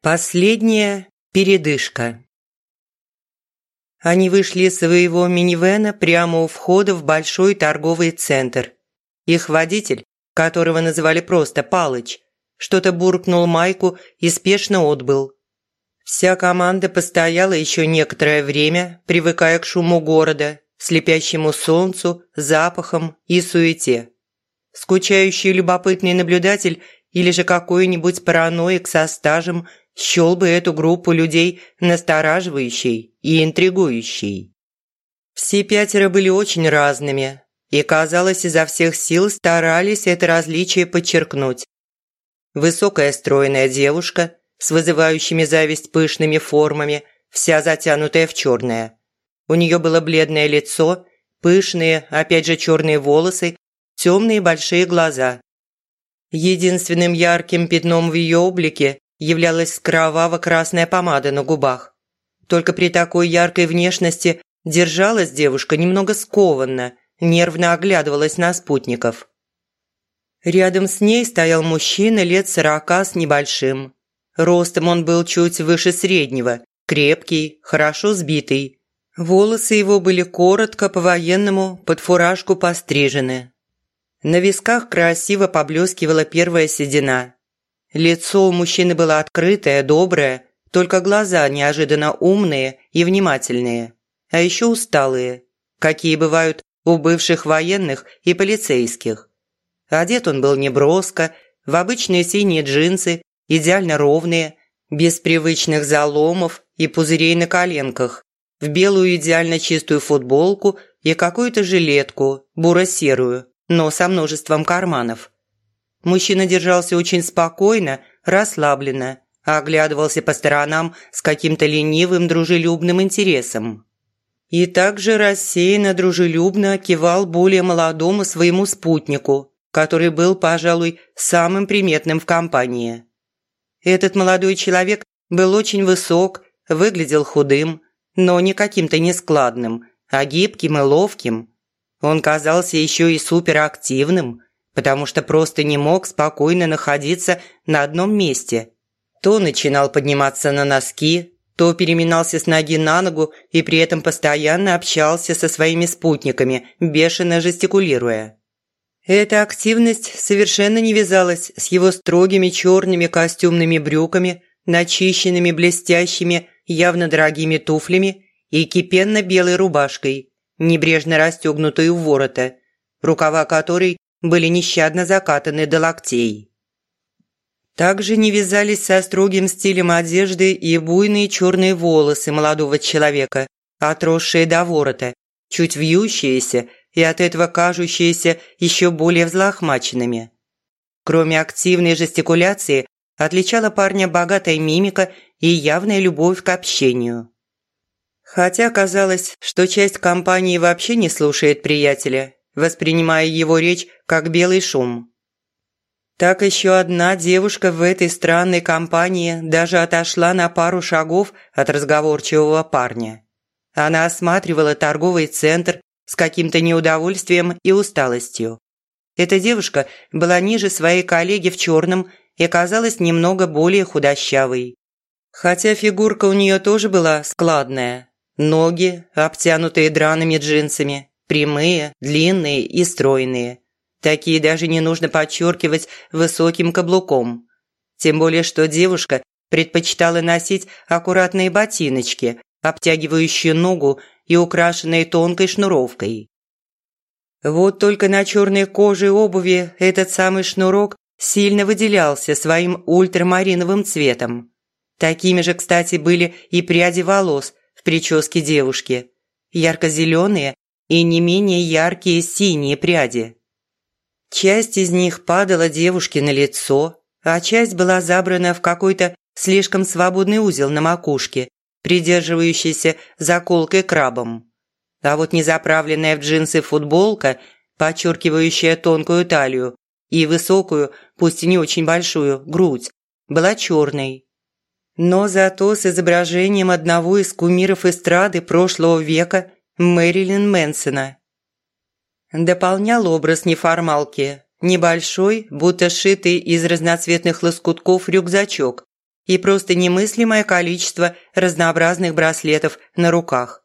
Последняя передышка. Они вышли из своего минивэна прямо у входа в большой торговый центр. Их водитель, которого называли просто Палыч, что-то буркнул Майку и спешно отбыл. Вся команда постояла еще некоторое время, привыкая к шуму города, слепящему солнцу, запахам и суете. Скучающий любопытный наблюдатель или же какой-нибудь параноик со стажем – счел бы эту группу людей настораживающей и интригующей. Все пятеро были очень разными, и, казалось, изо всех сил старались это различие подчеркнуть. Высокая стройная девушка с вызывающими зависть пышными формами, вся затянутая в черное. У нее было бледное лицо, пышные, опять же черные волосы, темные большие глаза. Единственным ярким пятном в ее облике являлась кроваво-красная помада на губах. Только при такой яркой внешности держалась девушка немного скованно, нервно оглядывалась на спутников. Рядом с ней стоял мужчина лет сорока с небольшим. Ростом он был чуть выше среднего, крепкий, хорошо сбитый. Волосы его были коротко, по-военному, под фуражку пострижены. На висках красиво поблескивала первая седина. Лицо у мужчины было открытое, доброе, только глаза неожиданно умные и внимательные, а еще усталые, какие бывают у бывших военных и полицейских. Одет он был неброско, в обычные синие джинсы, идеально ровные, без привычных заломов и пузырей на коленках, в белую идеально чистую футболку и какую-то жилетку, буро-серую, но со множеством карманов – Мужчина держался очень спокойно, расслабленно, оглядывался по сторонам с каким-то ленивым дружелюбным интересом. И также рассеянно дружелюбно кивал более молодому своему спутнику, который был, пожалуй, самым приметным в компании. Этот молодой человек был очень высок, выглядел худым, но не каким-то нескладным, а гибким и ловким. Он казался еще и суперактивным – потому что просто не мог спокойно находиться на одном месте. То начинал подниматься на носки, то переминался с ноги на ногу и при этом постоянно общался со своими спутниками, бешено жестикулируя. Эта активность совершенно не вязалась с его строгими черными костюмными брюками, начищенными блестящими, явно дорогими туфлями и кипенно-белой рубашкой, небрежно расстегнутой у ворота, рукава которой были нещадно закатаны до локтей. Также не вязались со строгим стилем одежды и буйные черные волосы молодого человека, отросшие до ворота, чуть вьющиеся и от этого кажущиеся еще более взлохмаченными. Кроме активной жестикуляции, отличала парня богатая мимика и явная любовь к общению. Хотя казалось, что часть компании вообще не слушает приятеля воспринимая его речь как белый шум. Так еще одна девушка в этой странной компании даже отошла на пару шагов от разговорчивого парня. Она осматривала торговый центр с каким-то неудовольствием и усталостью. Эта девушка была ниже своей коллеги в черном и казалась немного более худощавой. Хотя фигурка у нее тоже была складная. Ноги, обтянутые драными джинсами, Прямые, длинные и стройные. Такие даже не нужно подчеркивать высоким каблуком. Тем более, что девушка предпочитала носить аккуратные ботиночки, обтягивающие ногу и украшенные тонкой шнуровкой. Вот только на черной коже обуви этот самый шнурок сильно выделялся своим ультрамариновым цветом. Такими же, кстати, были и пряди волос прическе девушки. Ярко-зеленые и не менее яркие синие пряди. Часть из них падала девушке на лицо, а часть была забрана в какой-то слишком свободный узел на макушке, придерживающийся заколкой крабом. А вот незаправленная в джинсы футболка, подчеркивающая тонкую талию и высокую, пусть и не очень большую, грудь, была черной. Но зато с изображением одного из кумиров эстрады прошлого века Мэрилин Мэнсона. Дополнял образ неформалки небольшой, будто сшитый из разноцветных лоскутков рюкзачок и просто немыслимое количество разнообразных браслетов на руках.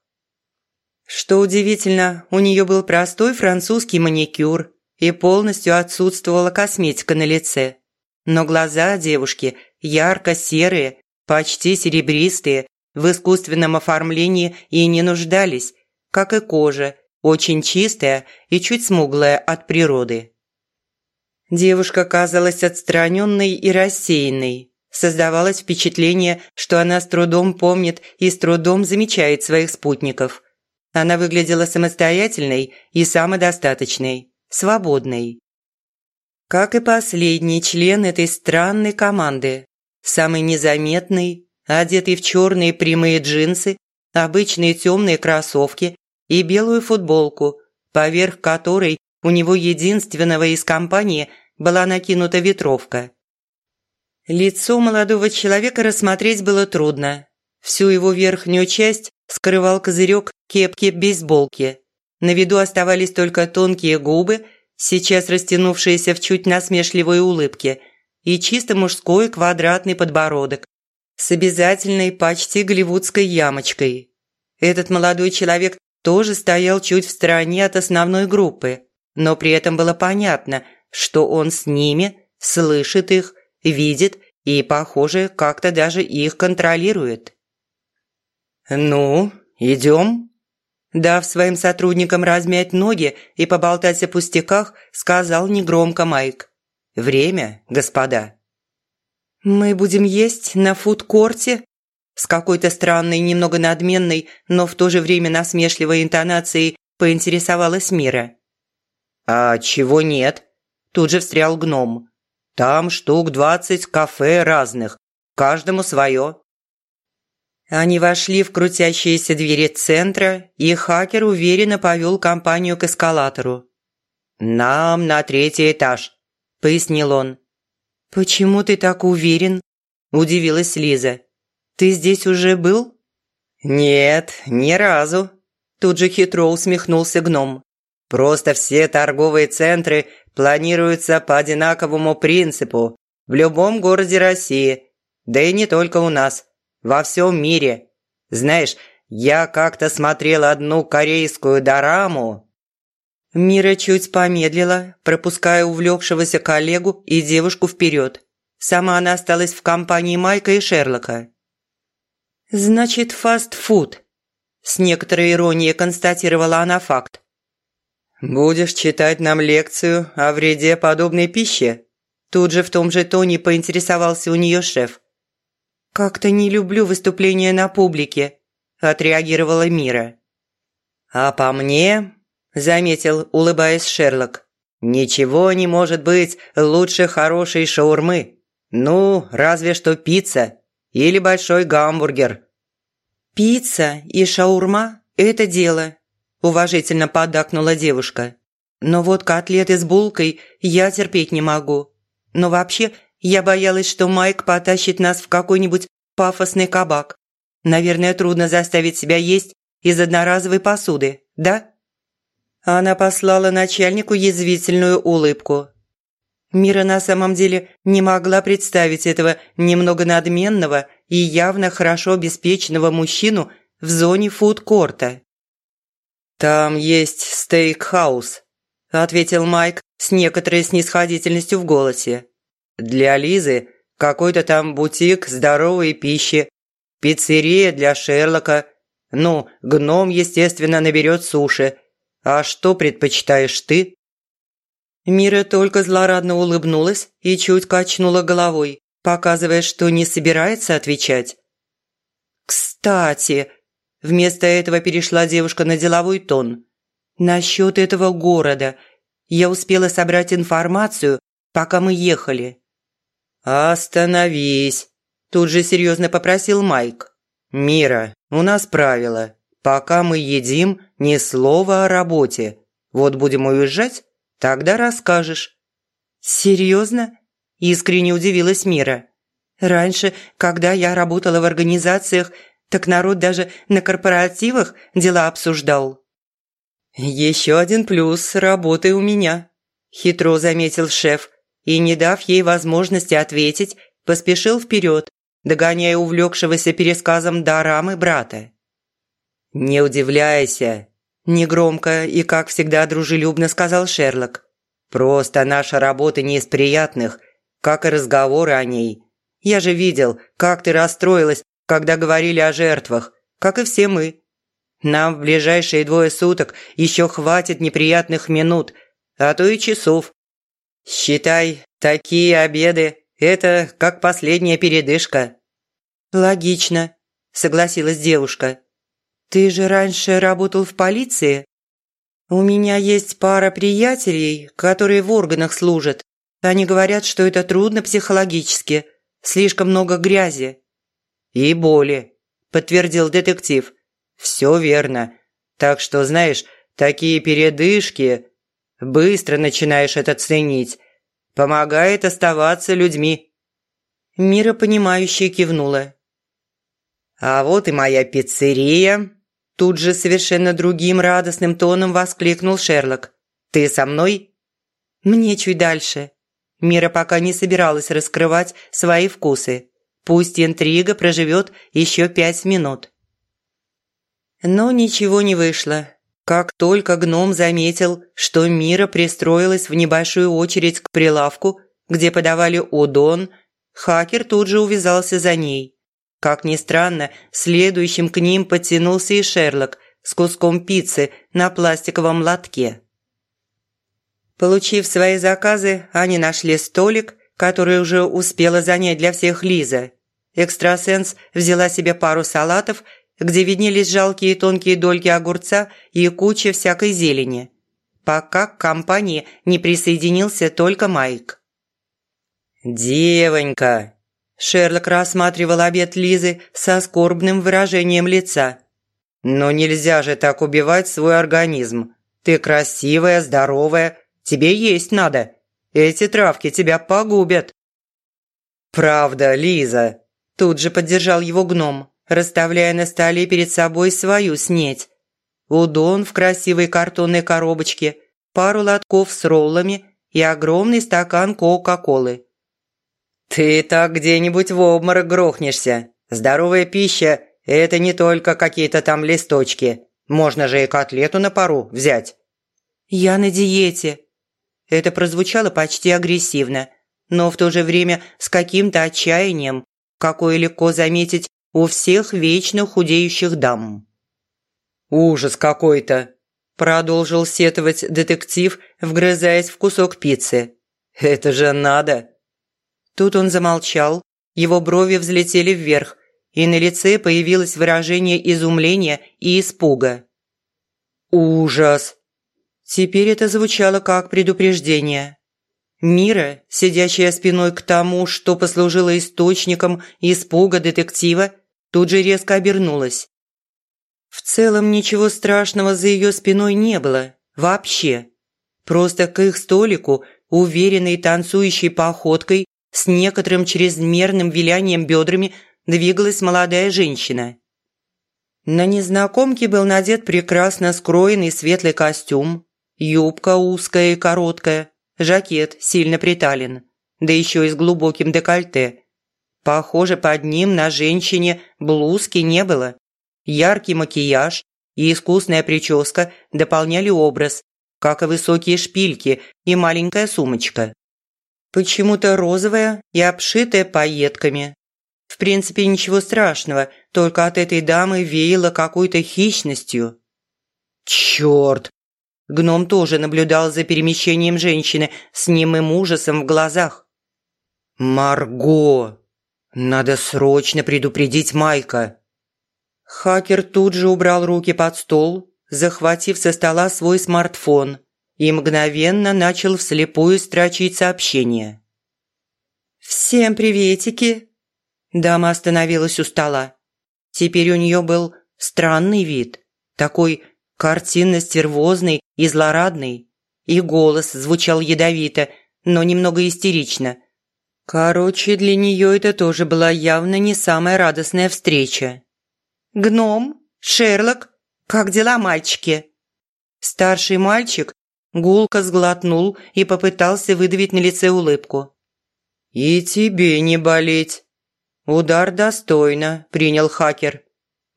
Что удивительно, у нее был простой французский маникюр и полностью отсутствовала косметика на лице. Но глаза девушки ярко-серые, почти серебристые, в искусственном оформлении и не нуждались, как и кожа, очень чистая и чуть смуглая от природы. Девушка казалась отстраненной и рассеянной. Создавалось впечатление, что она с трудом помнит и с трудом замечает своих спутников. Она выглядела самостоятельной и самодостаточной, свободной. Как и последний член этой странной команды, самый незаметный, одетый в черные прямые джинсы, обычные темные кроссовки и белую футболку, поверх которой у него единственного из компании была накинута ветровка. Лицо молодого человека рассмотреть было трудно. Всю его верхнюю часть скрывал козырек кепки-бейсболки. На виду оставались только тонкие губы, сейчас растянувшиеся в чуть насмешливой улыбке, и чисто мужской квадратный подбородок с обязательной почти голливудской ямочкой. Этот молодой человек тоже стоял чуть в стороне от основной группы, но при этом было понятно, что он с ними, слышит их, видит и, похоже, как-то даже их контролирует. «Ну, идем?» Дав своим сотрудникам размять ноги и поболтать о пустяках, сказал негромко Майк. «Время, господа». «Мы будем есть на фудкорте?» С какой-то странной, немного надменной, но в то же время насмешливой интонацией поинтересовалась Мира. «А чего нет?» Тут же встрял гном. «Там штук двадцать кафе разных, каждому свое». Они вошли в крутящиеся двери центра, и хакер уверенно повел компанию к эскалатору. «Нам на третий этаж», – пояснил он. «Почему ты так уверен?» – удивилась Лиза. Ты здесь уже был?» «Нет, ни разу», – тут же хитро усмехнулся гном. «Просто все торговые центры планируются по одинаковому принципу в любом городе России, да и не только у нас, во всем мире. Знаешь, я как-то смотрел одну корейскую дораму». Мира чуть помедлила, пропуская увлекшегося коллегу и девушку вперед. Сама она осталась в компании Майка и Шерлока. «Значит, фастфуд», – с некоторой иронией констатировала она факт. «Будешь читать нам лекцию о вреде подобной пищи?» Тут же в том же тоне поинтересовался у нее шеф. «Как-то не люблю выступления на публике», – отреагировала Мира. «А по мне», – заметил, улыбаясь Шерлок, – «ничего не может быть лучше хорошей шаурмы. Ну, разве что пицца или большой гамбургер». «Пицца и шаурма – это дело», – уважительно поддакнула девушка. «Но вот котлеты с булкой я терпеть не могу. Но вообще я боялась, что Майк потащит нас в какой-нибудь пафосный кабак. Наверное, трудно заставить себя есть из одноразовой посуды, да?» Она послала начальнику язвительную улыбку. Мира на самом деле не могла представить этого немного надменного и явно хорошо обеспеченного мужчину в зоне фудкорта. «Там есть стейкхаус», – ответил Майк с некоторой снисходительностью в голосе. «Для Лизы какой-то там бутик здоровой пищи, пиццерия для Шерлока. Ну, гном, естественно, наберет суши. А что предпочитаешь ты?» Мира только злорадно улыбнулась и чуть качнула головой, показывая, что не собирается отвечать. «Кстати», – вместо этого перешла девушка на деловой тон, «насчет этого города. Я успела собрать информацию, пока мы ехали». «Остановись», – тут же серьезно попросил Майк. «Мира, у нас правило. Пока мы едим, ни слова о работе. Вот будем уезжать, Тогда расскажешь». «Серьезно?» – искренне удивилась Мира. «Раньше, когда я работала в организациях, так народ даже на корпоративах дела обсуждал». «Еще один плюс работы у меня», – хитро заметил шеф и, не дав ей возможности ответить, поспешил вперед, догоняя увлекшегося пересказом Дарамы брата. «Не удивляйся», – негромко и, как всегда, дружелюбно сказал Шерлок. «Просто наша работа не из приятных, как и разговоры о ней. Я же видел, как ты расстроилась, когда говорили о жертвах, как и все мы. Нам в ближайшие двое суток еще хватит неприятных минут, а то и часов. Считай, такие обеды – это как последняя передышка». «Логично», – согласилась девушка. «Ты же раньше работал в полиции?» «У меня есть пара приятелей, которые в органах служат. Они говорят, что это трудно психологически. Слишком много грязи». «И боли», – подтвердил детектив. «Все верно. Так что, знаешь, такие передышки быстро начинаешь это ценить. Помогает оставаться людьми». Мира, понимающе кивнула. «А вот и моя пиццерия!» Тут же совершенно другим радостным тоном воскликнул Шерлок. «Ты со мной?» «Мне чуть дальше». Мира пока не собиралась раскрывать свои вкусы. Пусть интрига проживет еще пять минут. Но ничего не вышло. Как только гном заметил, что Мира пристроилась в небольшую очередь к прилавку, где подавали удон, хакер тут же увязался за ней. Как ни странно, следующим к ним подтянулся и Шерлок с куском пиццы на пластиковом лотке. Получив свои заказы, они нашли столик, который уже успела занять для всех Лиза. Экстрасенс взяла себе пару салатов, где виднелись жалкие тонкие дольки огурца и куча всякой зелени. Пока к компании не присоединился только Майк. «Девонька!» Шерлок рассматривал обед Лизы со скорбным выражением лица. «Но нельзя же так убивать свой организм. Ты красивая, здоровая, тебе есть надо. Эти травки тебя погубят». «Правда, Лиза», – тут же поддержал его гном, расставляя на столе перед собой свою снеть. Удон в красивой картонной коробочке, пару лотков с роллами и огромный стакан Кока-Колы. «Ты так где-нибудь в обморок грохнешься. Здоровая пища – это не только какие-то там листочки. Можно же и котлету на пару взять». «Я на диете». Это прозвучало почти агрессивно, но в то же время с каким-то отчаянием, какое легко заметить у всех вечно худеющих дам. «Ужас какой-то!» – продолжил сетовать детектив, вгрызаясь в кусок пиццы. «Это же надо!» Тут он замолчал, его брови взлетели вверх, и на лице появилось выражение изумления и испуга. «Ужас!» Теперь это звучало как предупреждение. Мира, сидящая спиной к тому, что послужило источником испуга детектива, тут же резко обернулась. В целом ничего страшного за ее спиной не было. Вообще. Просто к их столику, уверенной танцующей походкой, с некоторым чрезмерным вилянием бедрами двигалась молодая женщина. На незнакомке был надет прекрасно скроенный светлый костюм, юбка узкая и короткая, жакет сильно притален, да еще и с глубоким декольте. Похоже, под ним на женщине блузки не было. Яркий макияж и искусная прическа дополняли образ, как и высокие шпильки и маленькая сумочка почему-то розовая и обшитая пайетками. В принципе, ничего страшного, только от этой дамы веяло какой-то хищностью. «Чёрт!» Гном тоже наблюдал за перемещением женщины с немым ужасом в глазах. «Марго! Надо срочно предупредить Майка!» Хакер тут же убрал руки под стол, захватив со стола свой смартфон – и мгновенно начал вслепую строчить сообщение. «Всем приветики!» Дама остановилась у стола. Теперь у нее был странный вид, такой картинно-стервозный и злорадный. И голос звучал ядовито, но немного истерично. Короче, для нее это тоже была явно не самая радостная встреча. «Гном? Шерлок? Как дела, мальчики?» Старший мальчик гулко сглотнул и попытался выдавить на лице улыбку. «И тебе не болеть!» «Удар достойно», – принял хакер.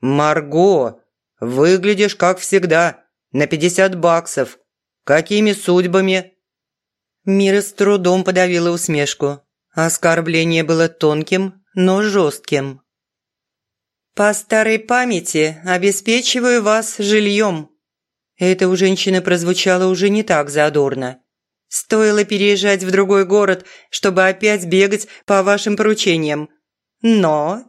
«Марго, выглядишь как всегда, на 50 баксов. Какими судьбами?» Мира с трудом подавила усмешку. Оскорбление было тонким, но жестким. «По старой памяти обеспечиваю вас жильем». Это у женщины прозвучало уже не так задорно. «Стоило переезжать в другой город, чтобы опять бегать по вашим поручениям. Но...»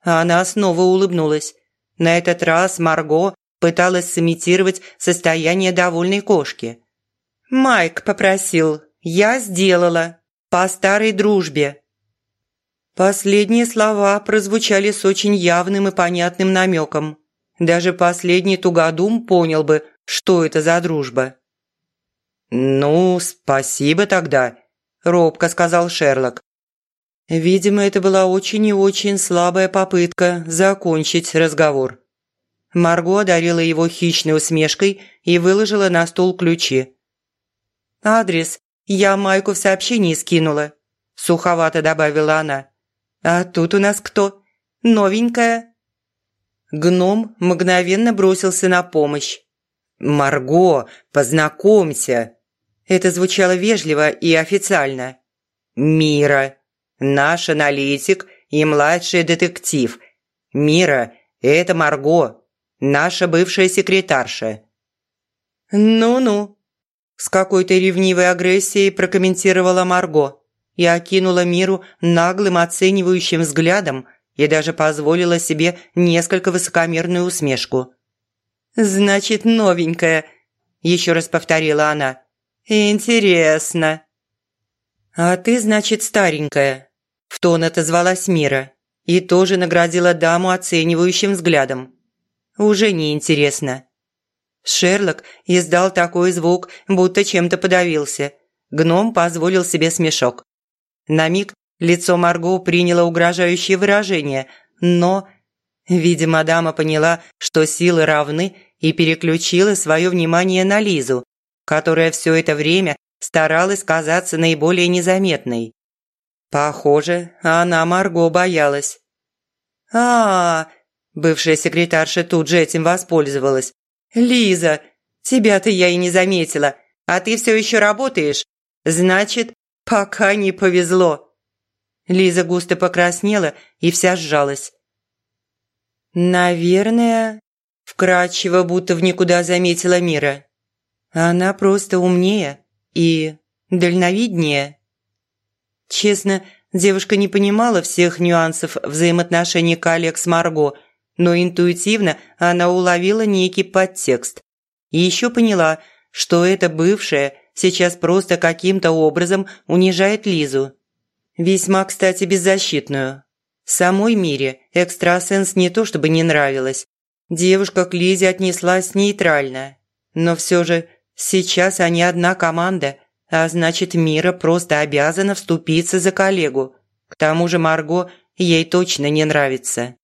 Она снова улыбнулась. На этот раз Марго пыталась сымитировать состояние довольной кошки. «Майк попросил. Я сделала. По старой дружбе». Последние слова прозвучали с очень явным и понятным намеком. Даже последний тугодум понял бы, что это за дружба. «Ну, спасибо тогда», – робко сказал Шерлок. Видимо, это была очень и очень слабая попытка закончить разговор. Марго одарила его хищной усмешкой и выложила на стол ключи. «Адрес я Майку в сообщении скинула», – суховато добавила она. «А тут у нас кто? Новенькая?» Гном мгновенно бросился на помощь. «Марго, познакомься!» Это звучало вежливо и официально. «Мира, наш аналитик и младший детектив. Мира, это Марго, наша бывшая секретарша». «Ну-ну», – с какой-то ревнивой агрессией прокомментировала Марго и окинула Миру наглым оценивающим взглядом и даже позволила себе несколько высокомерную усмешку. «Значит, новенькая», – еще раз повторила она. «Интересно». «А ты, значит, старенькая», – в тон отозвалась Мира и тоже наградила даму оценивающим взглядом. «Уже неинтересно». Шерлок издал такой звук, будто чем-то подавился. Гном позволил себе смешок. На миг лицо Марго приняло угрожающее выражение, но... Видимо, дама поняла, что силы равны, и переключила свое внимание на Лизу, которая все это время старалась казаться наиболее незаметной. Похоже, она Марго боялась. а, -а, -а Бывшая секретарша тут же этим воспользовалась. «Лиза, тебя-то я и не заметила, а ты все еще работаешь? Значит, пока не повезло». Лиза густо покраснела и вся сжалась. «Наверное, Вкрадчиво, будто в никуда заметила Мира. Она просто умнее и дальновиднее. Честно, девушка не понимала всех нюансов взаимоотношений коллег с Марго, но интуитивно она уловила некий подтекст. И еще поняла, что эта бывшая сейчас просто каким-то образом унижает Лизу. Весьма, кстати, беззащитную. Самой Мире экстрасенс не то чтобы не нравилась, Девушка к Лизе отнеслась нейтрально. Но все же сейчас они одна команда, а значит Мира просто обязана вступиться за коллегу. К тому же Марго ей точно не нравится.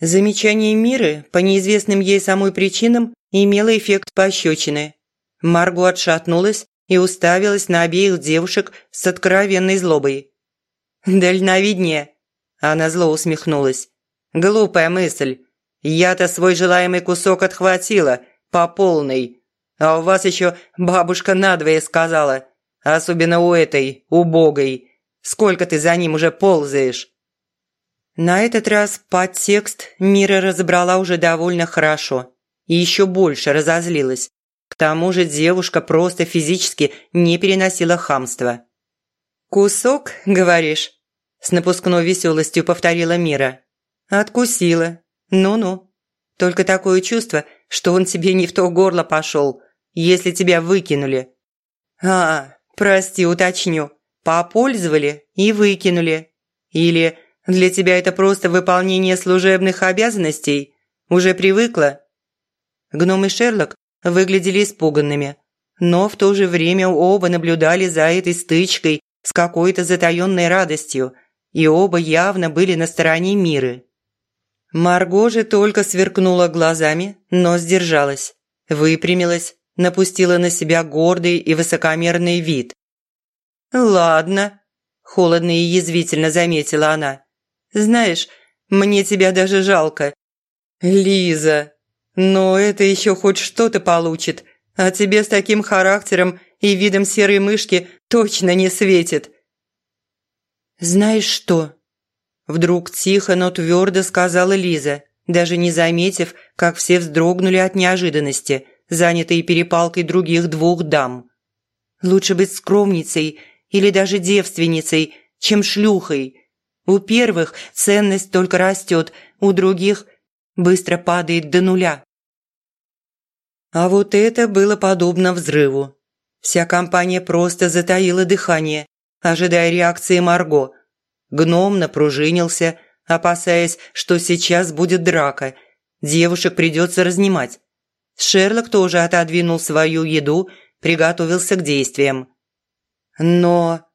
Замечание Миры по неизвестным ей самой причинам имело эффект пощечины. Марго отшатнулась и уставилась на обеих девушек с откровенной злобой. «Дальновиднее!» Она зло усмехнулась. «Глупая мысль. Я-то свой желаемый кусок отхватила, по полной. А у вас еще бабушка надвое сказала. Особенно у этой, убогой. Сколько ты за ним уже ползаешь?» На этот раз подтекст Мира разобрала уже довольно хорошо. И еще больше разозлилась. Тому же девушка просто физически не переносила хамства. «Кусок, говоришь?» С напускной веселостью повторила Мира. «Откусила, «Ну-ну. Только такое чувство, что он тебе не в то горло пошел, если тебя выкинули». «А, прости, уточню. Попользовали и выкинули. Или для тебя это просто выполнение служебных обязанностей? Уже привыкла?» Гном и Шерлок выглядели испуганными, но в то же время оба наблюдали за этой стычкой с какой-то затаённой радостью, и оба явно были на стороне Миры. Марго же только сверкнула глазами, но сдержалась, выпрямилась напустила на себя гордый и высокомерный вид. «Ладно», – холодно и язвительно заметила она. «Знаешь, мне тебя даже жалко». «Лиза, но это еще хоть что-то получит, а тебе с таким характером и видом серой мышки точно не светит». «Знаешь что?» Вдруг тихо, но твердо сказала Лиза, даже не заметив, как все вздрогнули от неожиданности, занятые перепалкой других двух дам. «Лучше быть скромницей или даже девственницей, чем шлюхой. У первых ценность только растет, у других быстро падает до нуля. А вот это было подобно взрыву. Вся компания просто затаила дыхание, ожидая реакции Марго. Гном напружинился, опасаясь, что сейчас будет драка. Девушек придется разнимать. Шерлок тоже отодвинул свою еду, приготовился к действиям. Но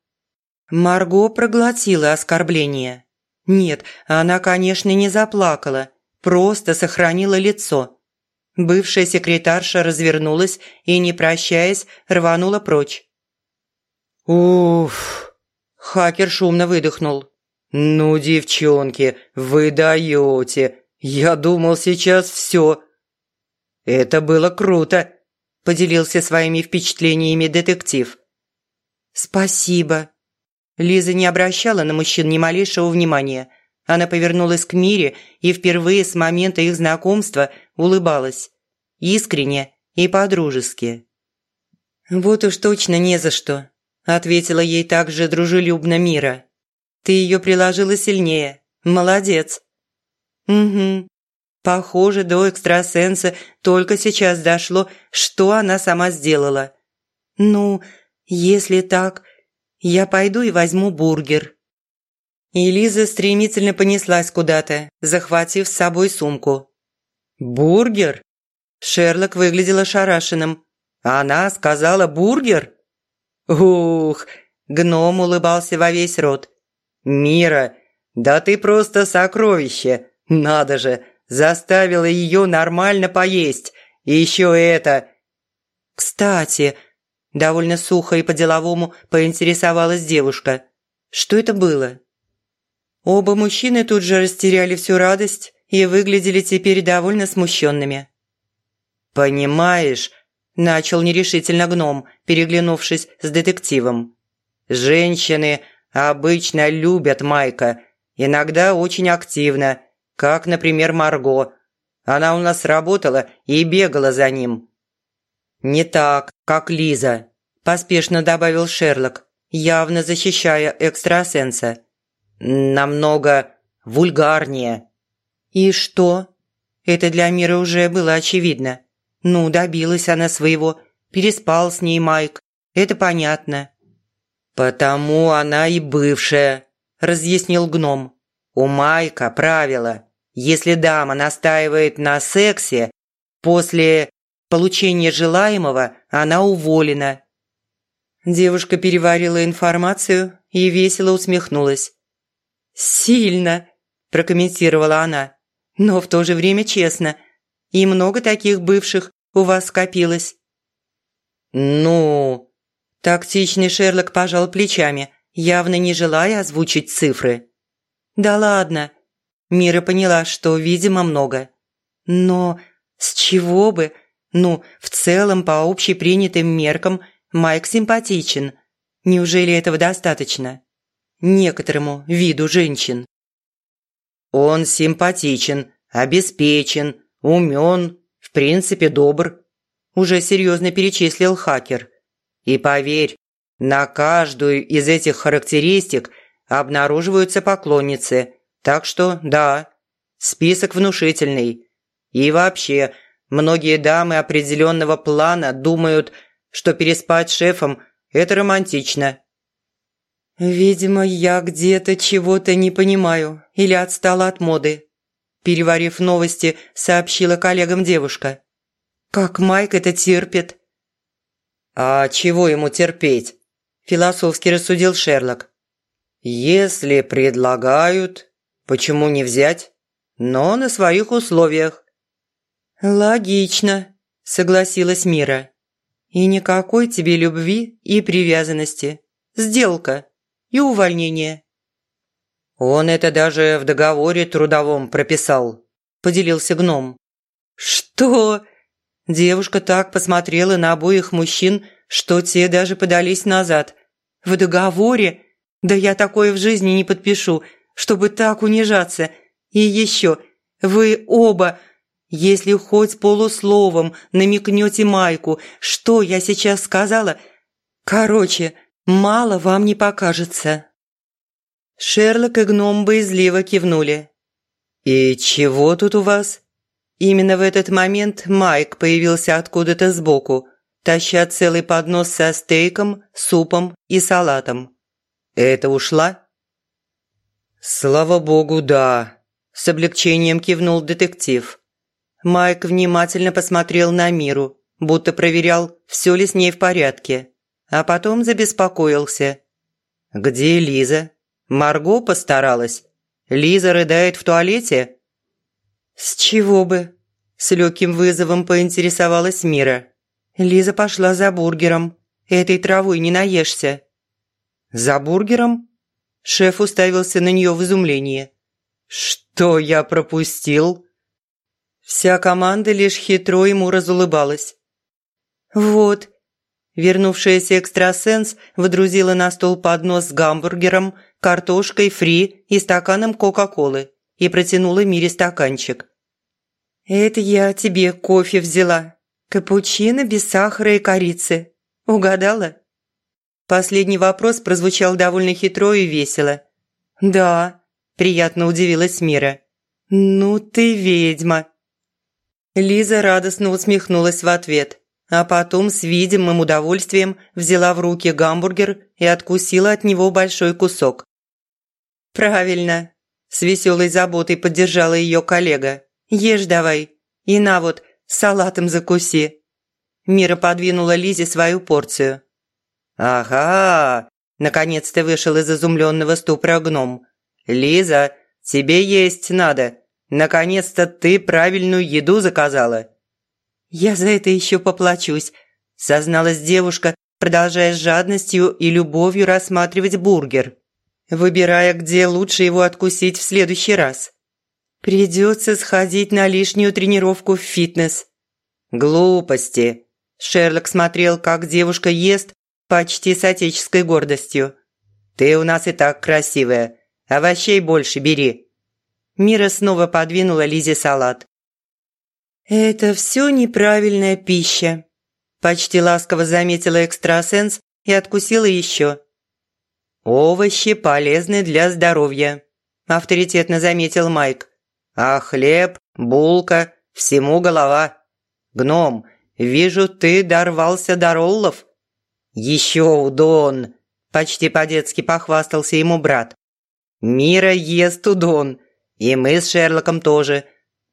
Марго проглотила оскорбление. Нет, она, конечно, не заплакала, просто сохранила лицо. Бывшая секретарша развернулась и, не прощаясь, рванула прочь. «Уф!» – хакер шумно выдохнул. «Ну, девчонки, вы даете! Я думал, сейчас все!» «Это было круто!» – поделился своими впечатлениями детектив. «Спасибо». Лиза не обращала на мужчин ни малейшего внимания. Она повернулась к Мире и впервые с момента их знакомства улыбалась. Искренне и по-дружески. «Вот уж точно не за что», – ответила ей также дружелюбно Мира. «Ты ее приложила сильнее. Молодец». «Угу. Похоже, до экстрасенса только сейчас дошло, что она сама сделала. Ну, «Если так, я пойду и возьму бургер». И стремительно понеслась куда-то, захватив с собой сумку. «Бургер?» Шерлок выглядел ошарашенным. «Она сказала бургер?» «Ух!» Гном улыбался во весь рот. «Мира, да ты просто сокровище! Надо же, заставила ее нормально поесть! И еще это...» «Кстати, Довольно сухо и по-деловому поинтересовалась девушка. Что это было? Оба мужчины тут же растеряли всю радость и выглядели теперь довольно смущенными. «Понимаешь», – начал нерешительно гном, переглянувшись с детективом. «Женщины обычно любят Майка, иногда очень активно, как, например, Марго. Она у нас работала и бегала за ним. «Не так, как Лиза», – поспешно добавил Шерлок, явно защищая экстрасенса. «Намного вульгарнее». «И что?» Это для Мира уже было очевидно. Ну, добилась она своего. Переспал с ней Майк. Это понятно. «Потому она и бывшая», – разъяснил гном. «У Майка правило. Если дама настаивает на сексе, после получения желаемого она уволена». Девушка переварила информацию и весело усмехнулась. «Сильно», – прокомментировала она, – «но в то же время честно. И много таких бывших у вас скопилось». «Ну...» – тактичный Шерлок пожал плечами, явно не желая озвучить цифры. «Да ладно». Мира поняла, что, видимо, много. «Но с чего бы? Ну, в целом, по общепринятым меркам, Майк симпатичен. Неужели этого достаточно? Некоторому виду женщин. Он симпатичен, обеспечен, умен, в принципе добр. Уже серьезно перечислил хакер. И поверь, на каждую из этих характеристик обнаруживаются поклонницы. Так что, да, список внушительный. И вообще, Многие дамы определенного плана думают, что переспать с шефом – это романтично. «Видимо, я где-то чего-то не понимаю или отстала от моды», – переварив новости, сообщила коллегам девушка. «Как Майк это терпит?» «А чего ему терпеть?» – философски рассудил Шерлок. «Если предлагают, почему не взять? Но на своих условиях. «Логично», – согласилась Мира. И никакой тебе любви и привязанности. Сделка и увольнение. Он это даже в договоре трудовом прописал, поделился гном. Что? Девушка так посмотрела на обоих мужчин, что те даже подались назад. В договоре? Да я такое в жизни не подпишу, чтобы так унижаться. И еще, вы оба, если хоть полусловом намекнете Майку, что я сейчас сказала, короче, мало вам не покажется». Шерлок и гном боязливо кивнули. «И чего тут у вас?» Именно в этот момент Майк появился откуда-то сбоку, таща целый поднос со стейком, супом и салатом. «Это ушла?» «Слава богу, да», – с облегчением кивнул детектив. Майк внимательно посмотрел на Миру, будто проверял, все ли с ней в порядке, а потом забеспокоился. «Где Лиза? Марго постаралась? Лиза рыдает в туалете?» «С чего бы?» – с легким вызовом поинтересовалась Мира. Лиза пошла за бургером. Этой травой не наешься. «За бургером?» Шеф уставился на нее в изумлении. «Что я пропустил?» Вся команда лишь хитро ему разулыбалась. «Вот». Вернувшаяся экстрасенс водрузила на стол поднос с гамбургером, картошкой фри и стаканом Кока-Колы и протянула Мире стаканчик. «Это я тебе кофе взяла. Капучино без сахара и корицы. Угадала?» Последний вопрос прозвучал довольно хитро и весело. «Да», – приятно удивилась Мира. «Ну ты ведьма!» Лиза радостно усмехнулась в ответ, а потом с видимым удовольствием взяла в руки гамбургер и откусила от него большой кусок. «Правильно», – с веселой заботой поддержала ее коллега. «Ешь давай, и на вот, салатом закуси». Мира подвинула Лизе свою порцию. «Ага!» – наконец-то вышел из изумленного ступора гном. «Лиза, тебе есть надо. Наконец-то ты правильную еду заказала». «Я за это еще поплачусь», – созналась девушка, продолжая с жадностью и любовью рассматривать бургер, выбирая, где лучше его откусить в следующий раз. «Придется сходить на лишнюю тренировку в фитнес». «Глупости!» Шерлок смотрел, как девушка ест, почти с отеческой гордостью. «Ты у нас и так красивая. Овощей больше бери. Мира снова подвинула Лизе салат. «Это все неправильная пища», – почти ласково заметила экстрасенс и откусила еще. «Овощи полезны для здоровья», – авторитетно заметил Майк. «А хлеб, булка, всему голова. Гном, вижу, ты дорвался до роллов». «Еще удон», – почти по-детски похвастался ему брат. «Мира ест удон», и мы с Шерлоком тоже.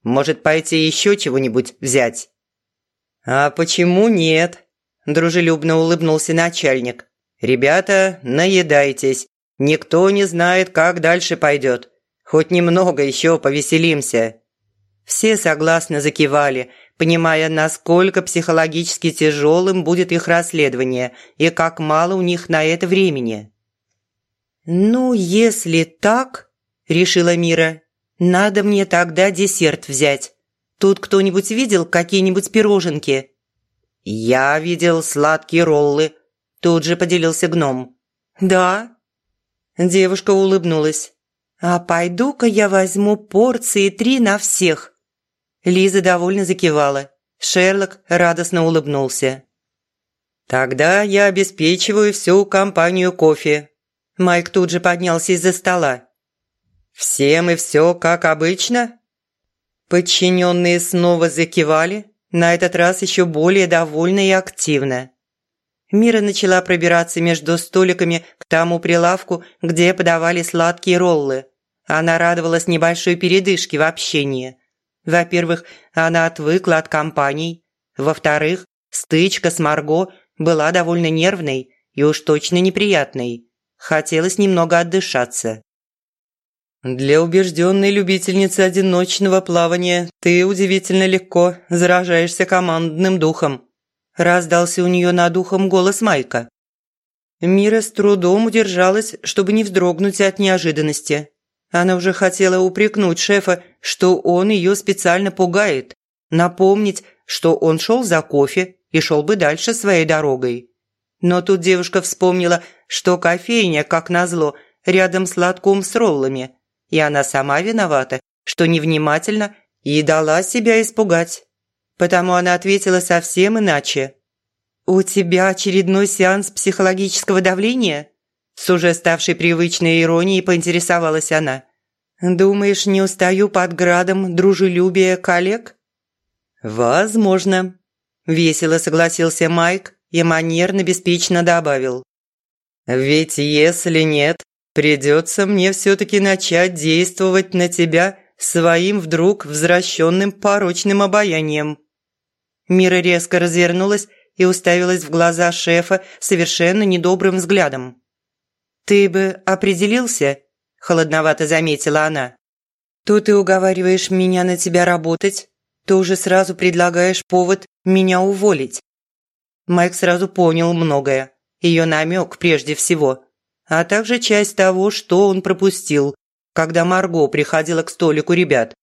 Может, пойти еще чего-нибудь взять?» «А почему нет?» – дружелюбно улыбнулся начальник. «Ребята, наедайтесь. Никто не знает, как дальше пойдет. Хоть немного еще повеселимся». Все согласно закивали, понимая, насколько психологически тяжелым будет их расследование и как мало у них на это времени. «Ну, если так», – решила Мира, надо мне тогда десерт взять. Тут кто-нибудь видел какие-нибудь пироженки?» «Я видел сладкие роллы», – тут же поделился гном. «Да?» Девушка улыбнулась. «А пойду-ка я возьму порции три на всех». Лиза довольно закивала. Шерлок радостно улыбнулся. «Тогда я обеспечиваю всю компанию кофе». Майк тут же поднялся из-за стола. «Всем и все как обычно?» Подчиненные снова закивали, на этот раз еще более довольно и активно. Мира начала пробираться между столиками к тому прилавку, где подавали сладкие роллы. Она радовалась небольшой передышке в общении. Во-первых, она отвыкла от компаний. Во-вторых, стычка с Марго была довольно нервной и уж точно неприятной. Хотелось немного отдышаться. Для убежденной любительницы одиночного плавания ты удивительно легко заражаешься командным духом. – раздался у нее над ухом голос Майка. Мира с трудом удержалась, чтобы не вздрогнуть от неожиданности. Она уже хотела упрекнуть шефа, что он ее специально пугает, напомнить, что он шел за кофе и шел бы дальше своей дорогой. Но тут девушка вспомнила, что кофейня, как назло, рядом с лотком с роллами, и она сама виновата, что невнимательно и дала себя испугать. Потому она ответила совсем иначе. «У тебя очередной сеанс психологического давления?» С уже ставшей привычной иронией поинтересовалась она. «Думаешь, не устаю под градом дружелюбия коллег?» «Возможно», – весело согласился Майк и манерно-беспечно добавил. «Ведь если нет, придется мне все-таки начать действовать на тебя своим вдруг возвращенным порочным обаянием». Мира резко развернулась и уставилась в глаза шефа совершенно недобрым взглядом. «Ты бы определился?» – холодновато заметила она. «То ты уговариваешь меня на тебя работать, то уже сразу предлагаешь повод меня уволить». Майк сразу понял многое. Ее намек прежде всего, а также часть того, что он пропустил, когда Марго приходила к столику ребят.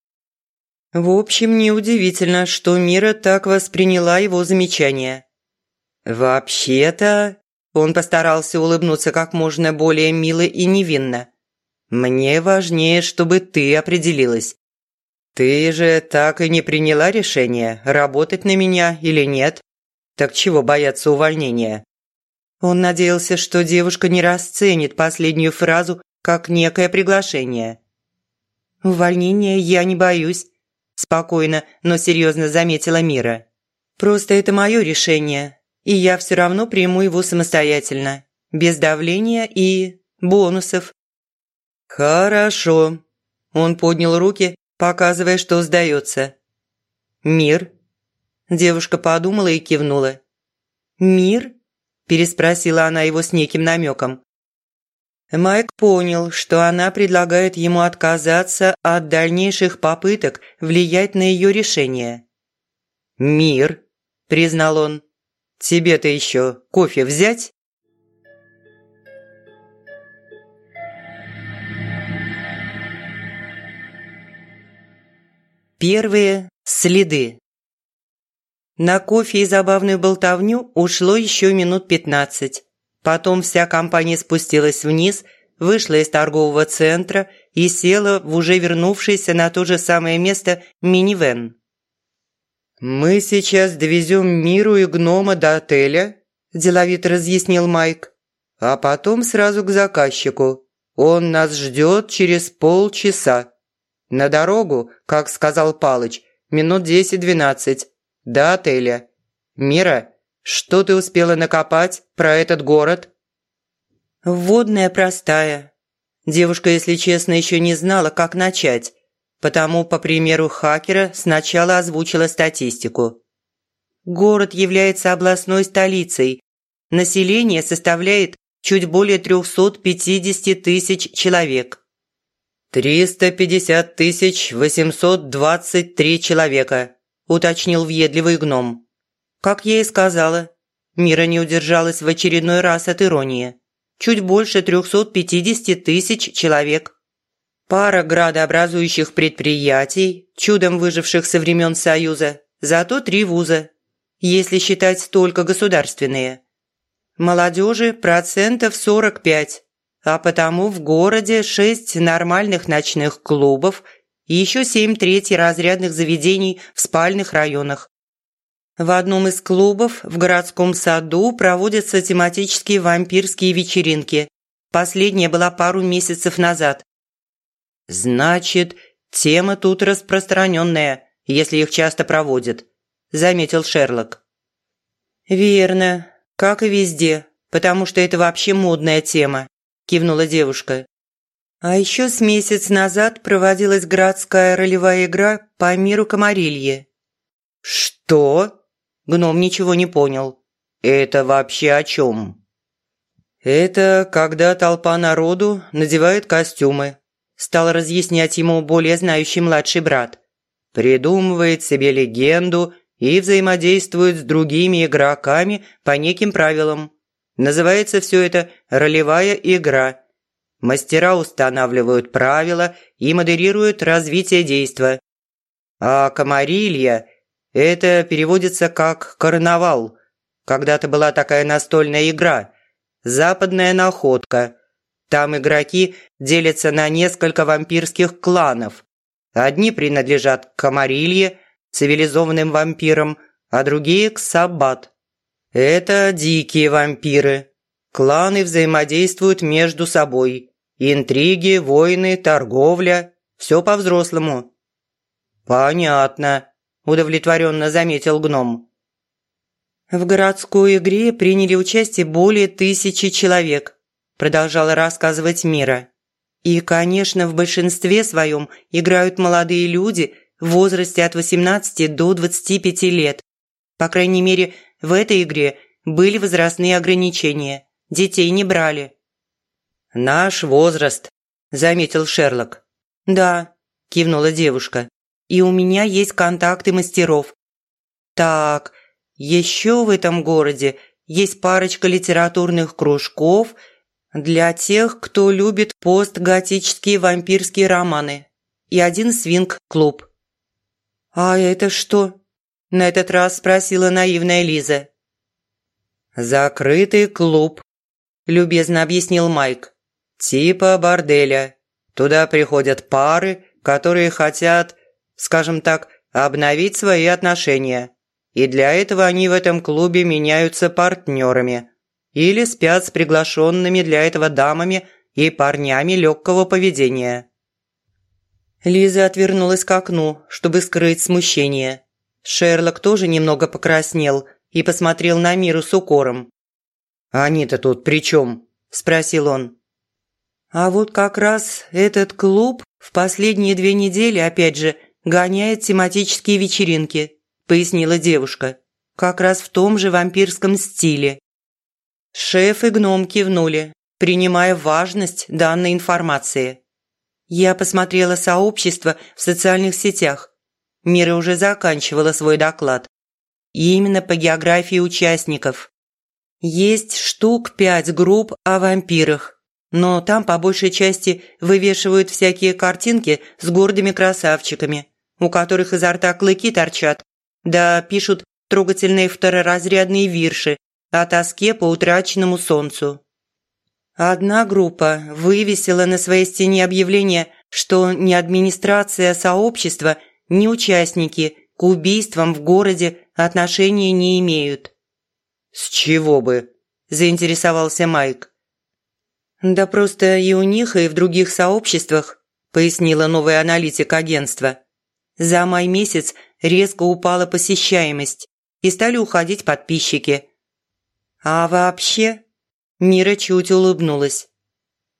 В общем, неудивительно, что Мира так восприняла его замечание. «Вообще-то...» Он постарался улыбнуться как можно более мило и невинно. «Мне важнее, чтобы ты определилась. Ты же так и не приняла решение, работать на меня или нет. Так чего бояться увольнения?» Он надеялся, что девушка не расценит последнюю фразу как некое приглашение. «Увольнения я не боюсь», – спокойно, но серьезно заметила Мира. «Просто это мое решение, и я все равно приму его самостоятельно, без давления и бонусов». «Хорошо». Он поднял руки, показывая, что сдается. «Мир?» Девушка подумала и кивнула. «Мир?» – переспросила она его с неким намеком. Майк понял, что она предлагает ему отказаться от дальнейших попыток влиять на ее решение. «Мир», – признал он. Тебе-то еще кофе взять?» Первые следы На кофе и забавную болтовню ушло еще минут пятнадцать. Потом вся компания спустилась вниз, вышла из торгового центра и села в уже вернувшееся на то же самое место минивэн. «Мы сейчас довезем Миру и гнома до отеля», – деловито разъяснил Майк. «А потом сразу к заказчику. Он нас ждет через полчаса. На дорогу, как сказал Палыч, минут десять-двенадцать. До отеля. Мира, что ты успела накопать про этот город?» «Вводная простая». Девушка, если честно, еще не знала, как начать потому, по примеру хакера, сначала озвучила статистику. Город является областной столицей. Население составляет чуть более 350 тысяч человек. 350 тысяч 823 человека, уточнил въедливый гном. Как я и сказала, Мира не удержалась в очередной раз от иронии. Чуть больше 350 тысяч человек пара градообразующих предприятий, чудом выживших со времен Союза, зато три вуза, если считать только государственные. Молодежи процентов 45, а потому в городе шесть нормальных ночных клубов и еще семь разрядных заведений в спальных районах. В одном из клубов в городском саду проводятся тематические вампирские вечеринки. Последняя была пару месяцев назад. «Значит, тема тут распространенная, если их часто проводят», – заметил Шерлок. «Верно, как и везде, потому что это вообще модная тема», – кивнула девушка. А еще с месяц назад проводилась городская ролевая игра по миру Комарилье. «Что?» – гном ничего не понял. «Это вообще о чем?» «Это когда толпа народу надевает костюмы, стал разъяснять ему более знающий младший брат. Придумывает себе легенду и взаимодействуют с другими игроками по неким правилам. Называется все это ролевая игра. Мастера устанавливают правила и модерируют развитие действа. А комарилья – это переводится как «карнавал». Когда-то была такая настольная игра – «Западная находка». Там игроки делятся на несколько вампирских кланов. Одни принадлежат к комарилье, цивилизованным вампирам, а другие – к саббат. Это дикие вампиры. Кланы взаимодействуют между собой. Интриги, войны, торговля – все по-взрослому. «Понятно», – удовлетворенно заметил гном. В городской игре приняли участие более тысячи человек, продолжала рассказывать Мира. И, конечно, в большинстве своем играют молодые люди в возрасте от 18 до 25 лет. По крайней мере, в этой игре были возрастные ограничения. Детей не брали. «Наш возраст», – заметил Шерлок. «Да», – кивнула девушка. «И у меня есть контакты мастеров. Так, еще в этом городе есть парочка литературных кружков для тех, кто любит постготические вампирские романы. И один свинг-клуб». «А это что?» – на этот раз спросила наивная Лиза. «Закрытый клуб», – любезно объяснил Майк. «Типа борделя. Туда приходят пары, которые хотят, скажем так, обновить свои отношения. И для этого они в этом клубе меняются партнерами. Или спят с приглашенными для этого дамами и парнями легкого поведения». Лиза отвернулась к окну, чтобы скрыть смущение. Шерлок тоже немного покраснел и посмотрел на Миру с укором. «Они-то тут при чем?» – спросил он. «А вот как раз этот клуб в последние две недели, опять же, гоняет тематические вечеринки», – пояснила девушка. «Как раз в том же вампирском стиле». Шеф и гном кивнули, принимая важность данной информации. Я посмотрела сообщество в социальных сетях. Мира уже заканчивала свой доклад. И именно по географии участников. Есть штук пять групп о вампирах, но там по большей части вывешивают всякие картинки с гордыми красавчиками, у которых изо рта клыки торчат, да пишут трогательные второразрядные вирши о тоске по утраченному солнцу. Одна группа вывесила на своей стене объявление, что ни администрация сообщества, ни участники к убийствам в городе отношения не имеют. «С чего бы?» – заинтересовался Майк. «Да просто и у них, и в других сообществах», – пояснила новый аналитик агентства. «За май месяц резко упала посещаемость, и стали уходить подписчики. А вообще Мира чуть улыбнулась.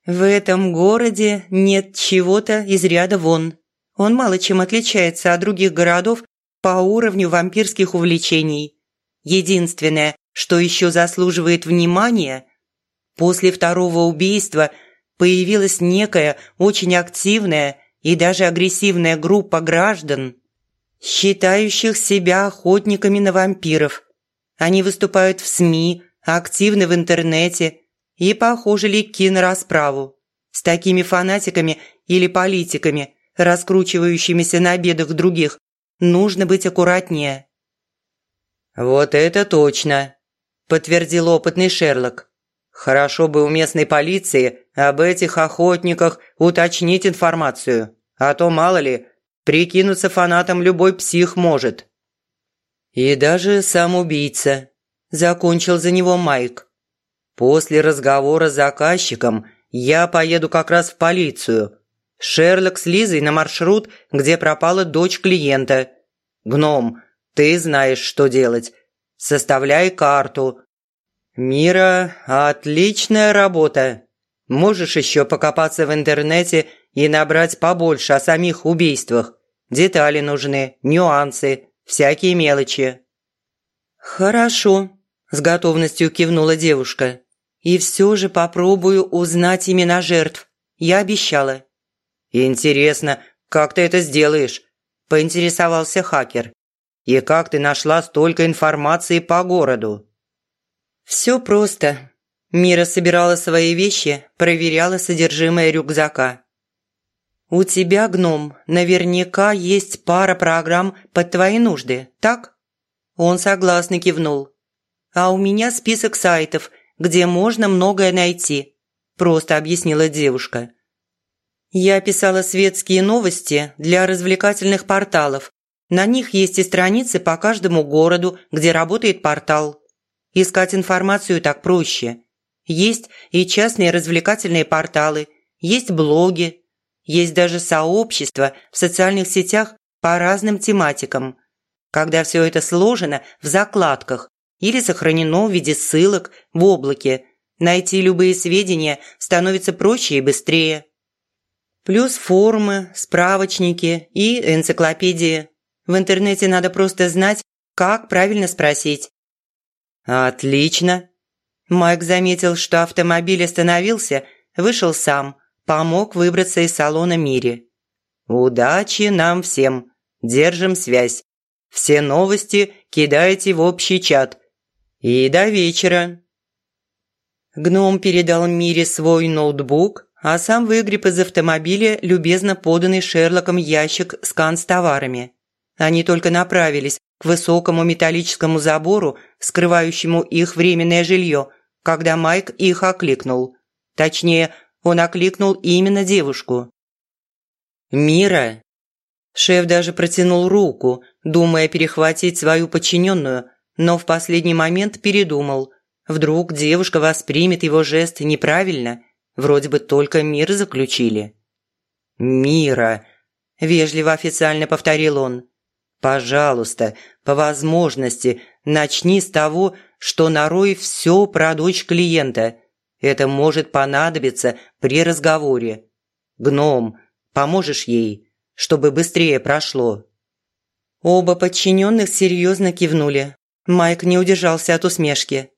«В этом городе нет чего-то из ряда вон. Он мало чем отличается от других городов по уровню вампирских увлечений. Единственное, что еще заслуживает внимания, после второго убийства появилась некая очень активная и даже агрессивная группа граждан, считающих себя охотниками на вампиров. Они выступают в СМИ, активны в интернете и, похоже, легки на расправу. С такими фанатиками или политиками, раскручивающимися на обедах других, нужно быть аккуратнее. «Вот это точно», – подтвердил опытный Шерлок. «Хорошо бы у местной полиции об этих охотниках уточнить информацию, а то, мало ли, прикинуться фанатом любой псих может». «И даже сам убийца», закончил за него Майк. После разговора с заказчиком я поеду как раз в полицию. Шерлок с Лизой на маршрут, где пропала дочь клиента. Гном, ты знаешь, что делать. Составляй карту. Мира, отличная работа. Можешь еще покопаться в интернете и набрать побольше о самих убийствах. Детали нужны, нюансы, всякие мелочи. Хорошо, с готовностью кивнула девушка. «И все же попробую узнать имена жертв. Я обещала». «Интересно, как ты это сделаешь?» – поинтересовался хакер. И как ты нашла столько информации по городу?» «Все просто». Мира собирала свои вещи, проверяла содержимое рюкзака. «У тебя, гном, наверняка есть пара программ под твои нужды, так?» Он согласно кивнул. «А у меня список сайтов, где можно многое найти», – просто объяснила девушка. «Я писала светские новости для развлекательных порталов. На них есть и страницы по каждому городу, где работает портал. Искать информацию так проще. Есть и частные развлекательные порталы, есть блоги, есть даже сообщества в социальных сетях по разным тематикам. Когда все это сложено в закладках или сохранено в виде ссылок в облаке, найти любые сведения становится проще и быстрее. Плюс форумы, справочники и энциклопедии. В интернете надо просто знать, как правильно спросить. «Отлично!» Майк заметил, что автомобиль остановился, вышел сам, помог выбраться из салона Мире. «Удачи нам всем! Держим связь! Все новости кидайте в общий чат. И до вечера!» Гном передал Мире свой ноутбук, а сам выгреб из автомобиля любезно поданный Шерлоком ящик с канцтоварами. Они только направились к высокому металлическому забору, скрывающему их временное жилье, когда Майк их окликнул. Точнее, он окликнул именно девушку. «Мира!» Шеф даже протянул руку, думая перехватить свою подчиненную, но в последний момент передумал. Вдруг девушка воспримет его жест неправильно, вроде бы только мир заключили. «Мира!» – вежливо официально повторил он. Пожалуйста, по возможности, начни с того, что нарой все про дочь клиента. Это может понадобиться при разговоре. Гном, поможешь ей, чтобы быстрее прошло?» Оба подчиненных серьезно кивнули. Майк не удержался от усмешки.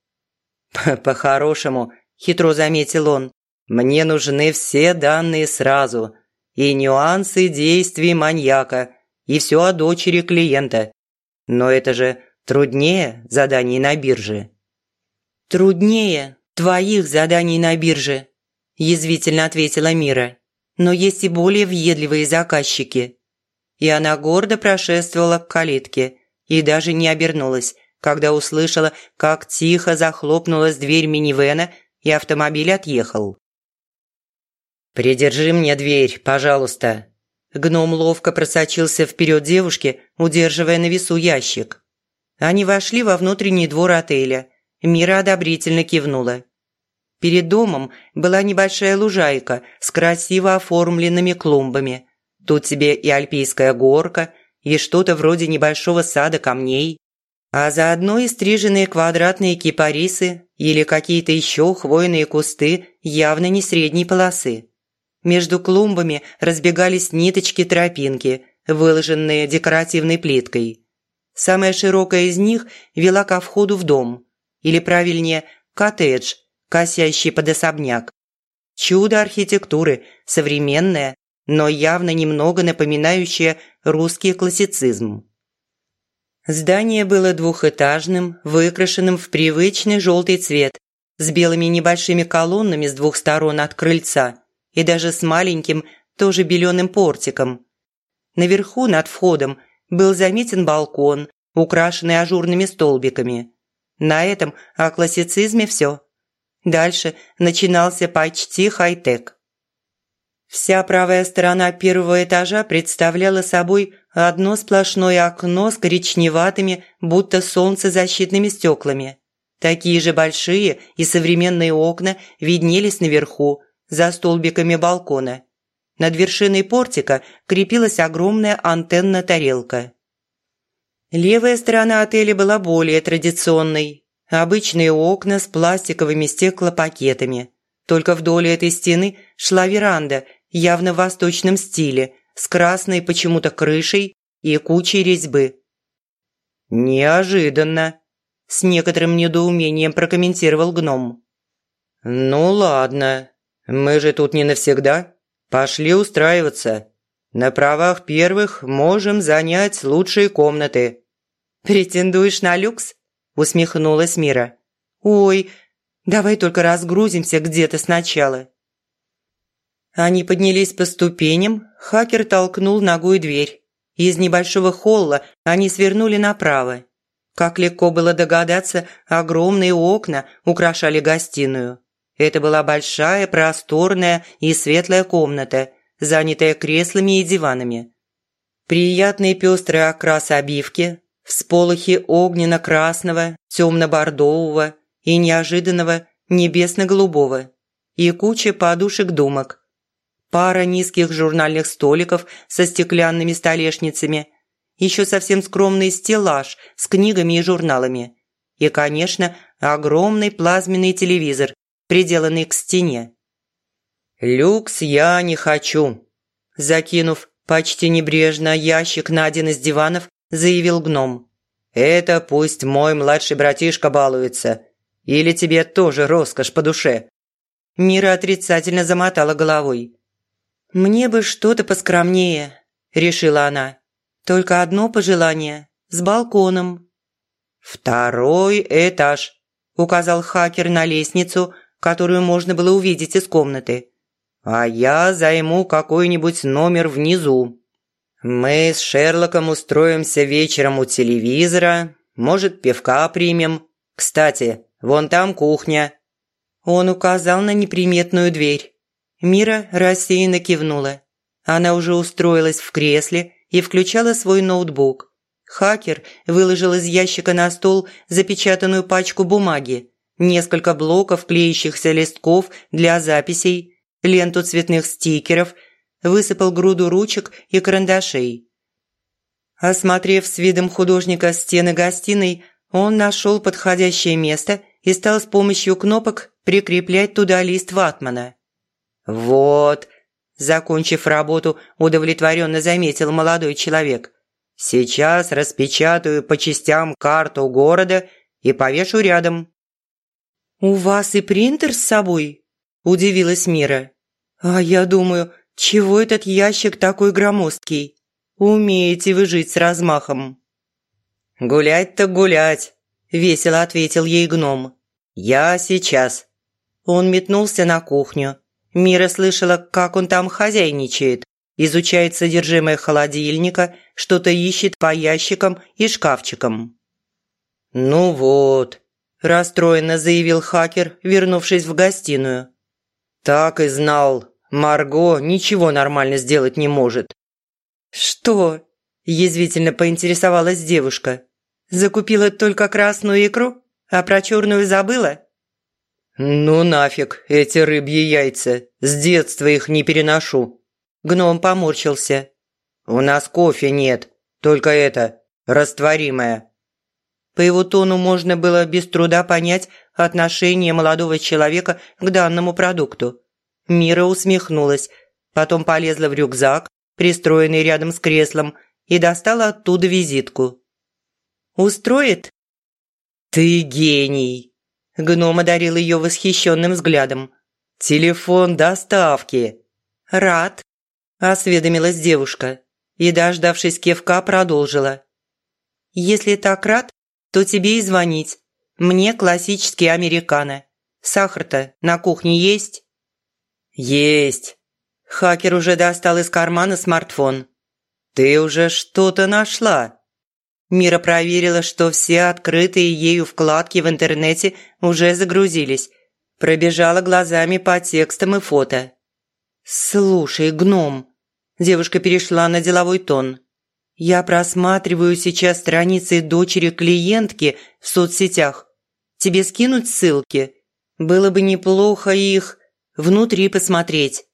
«По-хорошему», – хитро заметил он, – «мне нужны все данные сразу и нюансы действий маньяка, и все о дочери клиента. Но это же труднее заданий на бирже». «Труднее твоих заданий на бирже», – язвительно ответила Мира. «Но есть и более въедливые заказчики». И она гордо прошествовала к калитке и даже не обернулась, когда услышала, как тихо захлопнулась дверь минивэна и автомобиль отъехал. «Придержи мне дверь, пожалуйста», Гном ловко просочился вперед девушки, удерживая на весу ящик. Они вошли во внутренний двор отеля. Мира одобрительно кивнула. Перед домом была небольшая лужайка с красиво оформленными клумбами. Тут тебе и альпийская горка, и что-то вроде небольшого сада камней. А заодно и стриженные квадратные кипарисы или какие-то еще хвойные кусты явно не средней полосы. Между клумбами разбегались ниточки тропинки, выложенные декоративной плиткой. Самая широкая из них вела ко входу в дом, или правильнее, коттедж, косящий под особняк. Чудо архитектуры, современное, но явно немного напоминающее русский классицизм. Здание было двухэтажным, выкрашенным в привычный желтый цвет, с белыми небольшими колоннами с двух сторон от крыльца и даже с маленьким, тоже беленым портиком. Наверху, над входом, был заметен балкон, украшенный ажурными столбиками. На этом о классицизме все. Дальше начинался почти хай-тек. Вся правая сторона первого этажа представляла собой одно сплошное окно с коричневатыми, будто солнцезащитными стеклами. Такие же большие и современные окна виднелись наверху, за столбиками балкона. Над вершиной портика крепилась огромная антенна-тарелка. Левая сторона отеля была более традиционной. Обычные окна с пластиковыми стеклопакетами. Только вдоль этой стены шла веранда, явно в восточном стиле, с красной почему-то крышей и кучей резьбы. «Неожиданно», – с некоторым недоумением прокомментировал гном. «Ну ладно, мы же тут не навсегда. Пошли устраиваться. На правах первых можем занять лучшие комнаты. «Претендуешь на люкс?» – усмехнулась Мира. «Ой, давай только разгрузимся где-то сначала». Они поднялись по ступеням, хакер толкнул ногой дверь. Из небольшого холла они свернули направо. Как легко было догадаться, огромные окна украшали гостиную. Это была большая, просторная и светлая комната, занятая креслами и диванами. Приятный пестрый окрас обивки, всполохи огненно-красного, темно-бордового и неожиданного небесно-голубого и куча подушек-думок. Пара низких журнальных столиков со стеклянными столешницами, еще совсем скромный стеллаж с книгами и журналами. И, конечно, огромный плазменный телевизор, приделанный к стене. «Люкс я не хочу», – закинув почти небрежно ящик на один из диванов, заявил гном. «Это пусть мой младший братишка балуется. Или тебе тоже роскошь по душе?» Мира отрицательно замотала головой. «Мне бы что-то поскромнее», – решила она. «Только одно пожелание – с балконом». «Второй этаж», – указал хакер на лестницу, которую можно было увидеть из комнаты. «А я займу какой-нибудь номер внизу». Мы с Шерлоком устроимся вечером у телевизора, может, пивка примем. Кстати, вон там кухня». Он указал на неприметную дверь. Мира рассеянно кивнула. Она уже устроилась в кресле и включала свой ноутбук. Хакер выложил из ящика на стол запечатанную пачку бумаги, несколько блоков клеящихся листков для записей, ленту цветных стикеров – высыпал груду ручек и карандашей. Осмотрев с видом художника стены гостиной, он нашел подходящее место и стал с помощью кнопок прикреплять туда лист ватмана. «Вот», – закончив работу, удовлетворенно заметил молодой человек. «Сейчас распечатаю по частям карту города и повешу рядом». «У вас и принтер с собой?» – удивилась Мира. «А я думаю, «Чего этот ящик такой громоздкий? Умеете вы жить с размахом?» «Гулять-то гулять», – весело ответил ей гном. «Я сейчас». Он метнулся на кухню. Мира слышала, как он там хозяйничает, изучает содержимое холодильника, что-то ищет по ящикам и шкафчикам. «Ну вот», – расстроенно заявил хакер, вернувшись в гостиную. «Так и знал, Марго ничего нормально сделать не может». «Что?» – язвительно поинтересовалась девушка. «Закупила только красную икру, а про черную забыла?» «Ну нафиг эти рыбьи яйца, с детства их не переношу». Гном поморщился. «У нас кофе нет, только это, растворимое». По его тону можно было без труда понять отношение молодого человека к данному продукту. Мира усмехнулась, потом полезла в рюкзак, пристроенный рядом с креслом, и достала оттуда визитку. «Устроит?» «Ты гений!» Гном одарил ее восхищенным взглядом. «Телефон доставки!» «Рад!» – осведомилась девушка и, дождавшись кивка, продолжила. «Если так рад, то тебе и звонить. Мне классический американо. Сахар-то на кухне есть?» «Есть!» Хакер уже достал из кармана смартфон. «Ты уже что-то нашла?» Мира проверила, что все открытые ею вкладки в интернете уже загрузились. Пробежала глазами по текстам и фото. «Слушай, гном!» Девушка перешла на деловой тон. «Я просматриваю сейчас страницы дочери клиентки в соцсетях. Тебе скинуть ссылки? Было бы неплохо их...» внутри посмотреть».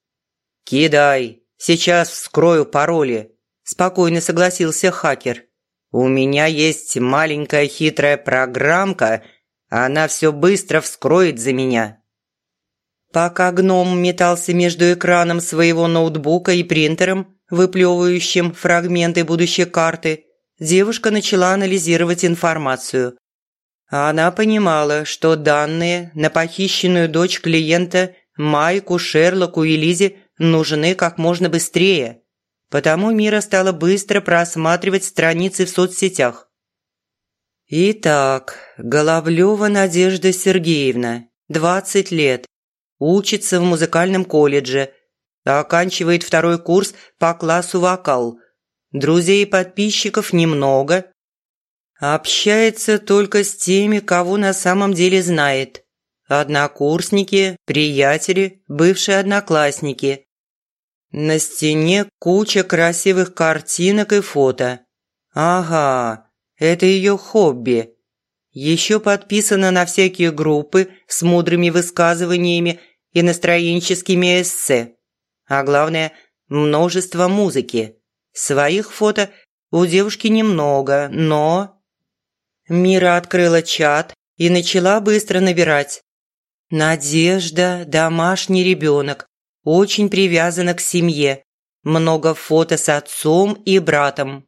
«Кидай, сейчас вскрою пароли», – спокойно согласился хакер. «У меня есть маленькая хитрая программка, она все быстро вскроет за меня». Пока гном метался между экраном своего ноутбука и принтером, выплевывающим фрагменты будущей карты, девушка начала анализировать информацию. Она понимала, что данные на похищенную дочь клиента Майку, Шерлоку и Лизе нужны как можно быстрее. Потому Мира стала быстро просматривать страницы в соцсетях. Итак, Головлева Надежда Сергеевна, 20 лет, учится в музыкальном колледже, оканчивает второй курс по классу вокал. Друзей и подписчиков немного. Общается только с теми, кого на самом деле знает. Однокурсники, приятели, бывшие одноклассники. На стене куча красивых картинок и фото. Ага, это ее хобби. Еще подписана на всякие группы с мудрыми высказываниями и настроенческими эссе. А главное, множество музыки. Своих фото у девушки немного, но... Мира открыла чат и начала быстро набирать. Надежда – домашний ребенок, очень привязана к семье. Много фото с отцом и братом.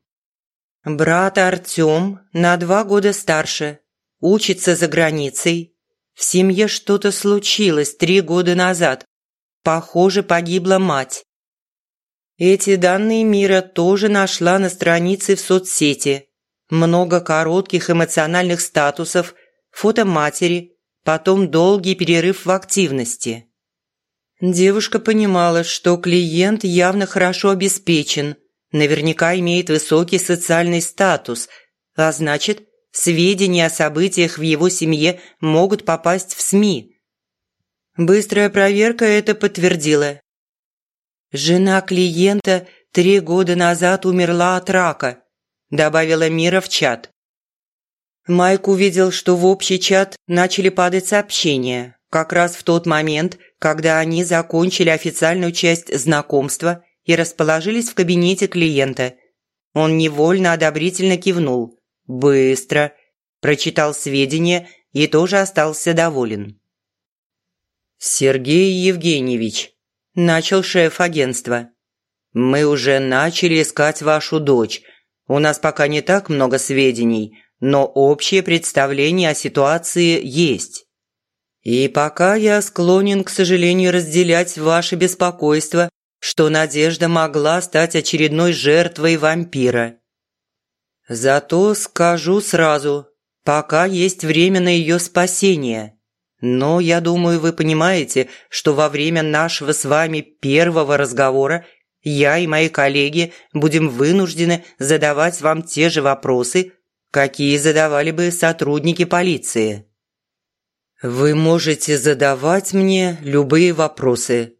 Брат Артём на два года старше, учится за границей. В семье что-то случилось три года назад. Похоже, погибла мать. Эти данные Мира тоже нашла на странице в соцсети. Много коротких эмоциональных статусов, фото матери, потом долгий перерыв в активности. Девушка понимала, что клиент явно хорошо обеспечен, наверняка имеет высокий социальный статус, а значит, сведения о событиях в его семье могут попасть в СМИ. Быстрая проверка это подтвердила. «Жена клиента три года назад умерла от рака», добавила Мира в чат. Майк увидел, что в общий чат начали падать сообщения, как раз в тот момент, когда они закончили официальную часть знакомства и расположились в кабинете клиента. Он невольно одобрительно кивнул. «Быстро!» Прочитал сведения и тоже остался доволен. «Сергей Евгеньевич», – начал шеф агентства. «Мы уже начали искать вашу дочь. У нас пока не так много сведений, но общее представление о ситуации есть. И пока я склонен, к сожалению, разделять ваше беспокойство что Надежда могла стать очередной жертвой вампира. Зато скажу сразу, пока есть время на ее спасение. Но я думаю, вы понимаете, что во время нашего с вами первого разговора я и мои коллеги будем вынуждены задавать вам те же вопросы, какие задавали бы сотрудники полиции. Вы можете задавать мне любые вопросы,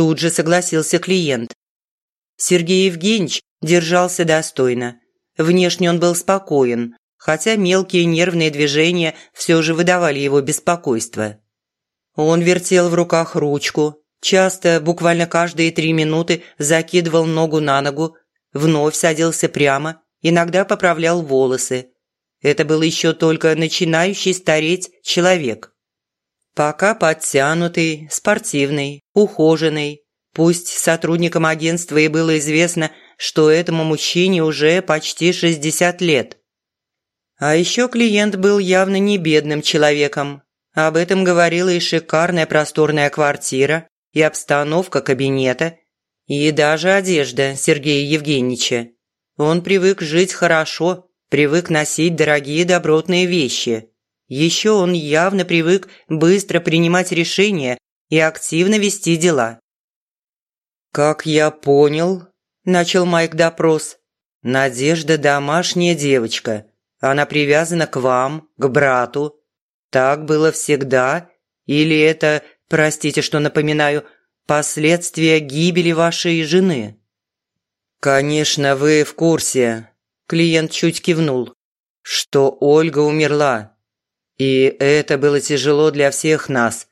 Тут же согласился клиент. Сергей Евгеньевич держался достойно. Внешне он был спокоен, хотя мелкие нервные движения все же выдавали его беспокойство. Он вертел в руках ручку, часто, буквально каждые три минуты, закидывал ногу на ногу, вновь садился прямо, иногда поправлял волосы. Это был еще только начинающий стареть человек. Пока подтянутый, спортивный, ухоженный. Пусть сотрудникам агентства и было известно, что этому мужчине уже почти 60 лет. А еще клиент был явно не бедным человеком. Об этом говорила и шикарная просторная квартира, и обстановка кабинета, и даже одежда Сергея Евгеньевича. Он привык жить хорошо, привык носить дорогие добротные вещи. Еще он явно привык быстро принимать решения и активно вести дела. «Как я понял», – начал Майк допрос, – «Надежда домашняя девочка. Она привязана к вам, к брату. Так было всегда? Или это, простите, что напоминаю, последствия гибели вашей жены?» «Конечно, вы в курсе», – клиент чуть кивнул, – «что Ольга умерла. И это было тяжело для всех нас.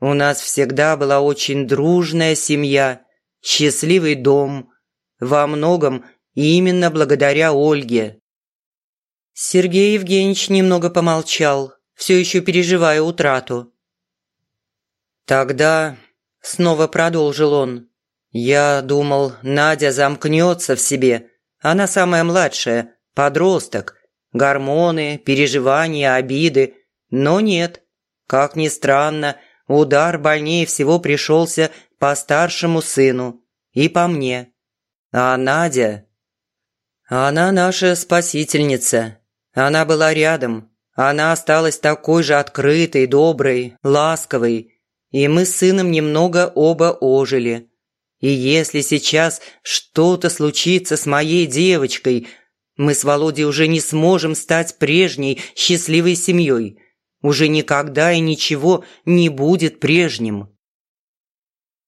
У нас всегда была очень дружная семья, счастливый дом. Во многом именно благодаря Ольге. Сергей Евгеньевич немного помолчал, все еще переживая утрату. «Тогда», – снова продолжил он, – «я думал, Надя замкнется в себе. Она самая младшая, подросток. Гормоны, переживания, обиды – но нет. Как ни странно, удар больнее всего пришелся по старшему сыну и по мне. А Надя... Она наша спасительница. Она была рядом. Она осталась такой же открытой, доброй, ласковой. И мы с сыном немного оба ожили. И если сейчас что-то случится с моей девочкой, мы с Володей уже не сможем стать прежней счастливой семьей. Уже никогда и ничего не будет прежним.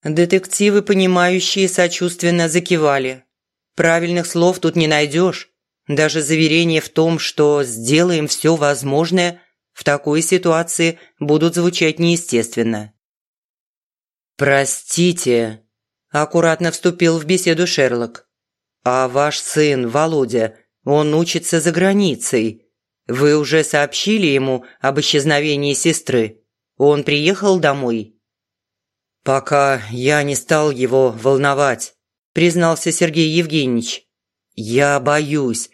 Детективы, понимающие, сочувственно закивали. Правильных слов тут не найдешь. Даже заверения в том, что сделаем все возможное, в такой ситуации будут звучать неестественно. «Простите», – аккуратно вступил в беседу Шерлок. «А ваш сын, Володя, он учится за границей. Вы уже сообщили ему об исчезновении сестры? Он приехал домой?» «Пока я не стал его волновать», – признался Сергей Евгеньевич. «Я боюсь.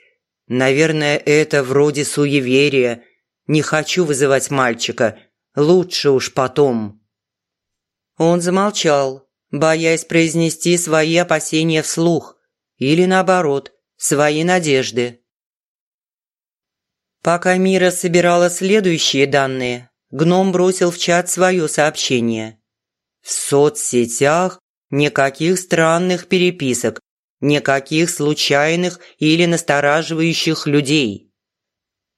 Наверное, это вроде суеверия. Не хочу вызывать мальчика. Лучше уж потом». Он замолчал, боясь произнести свои опасения вслух. Или наоборот, свои надежды. Пока Мира собирала следующие данные, гном бросил в чат свое сообщение. В соцсетях никаких странных переписок, никаких случайных или настораживающих людей.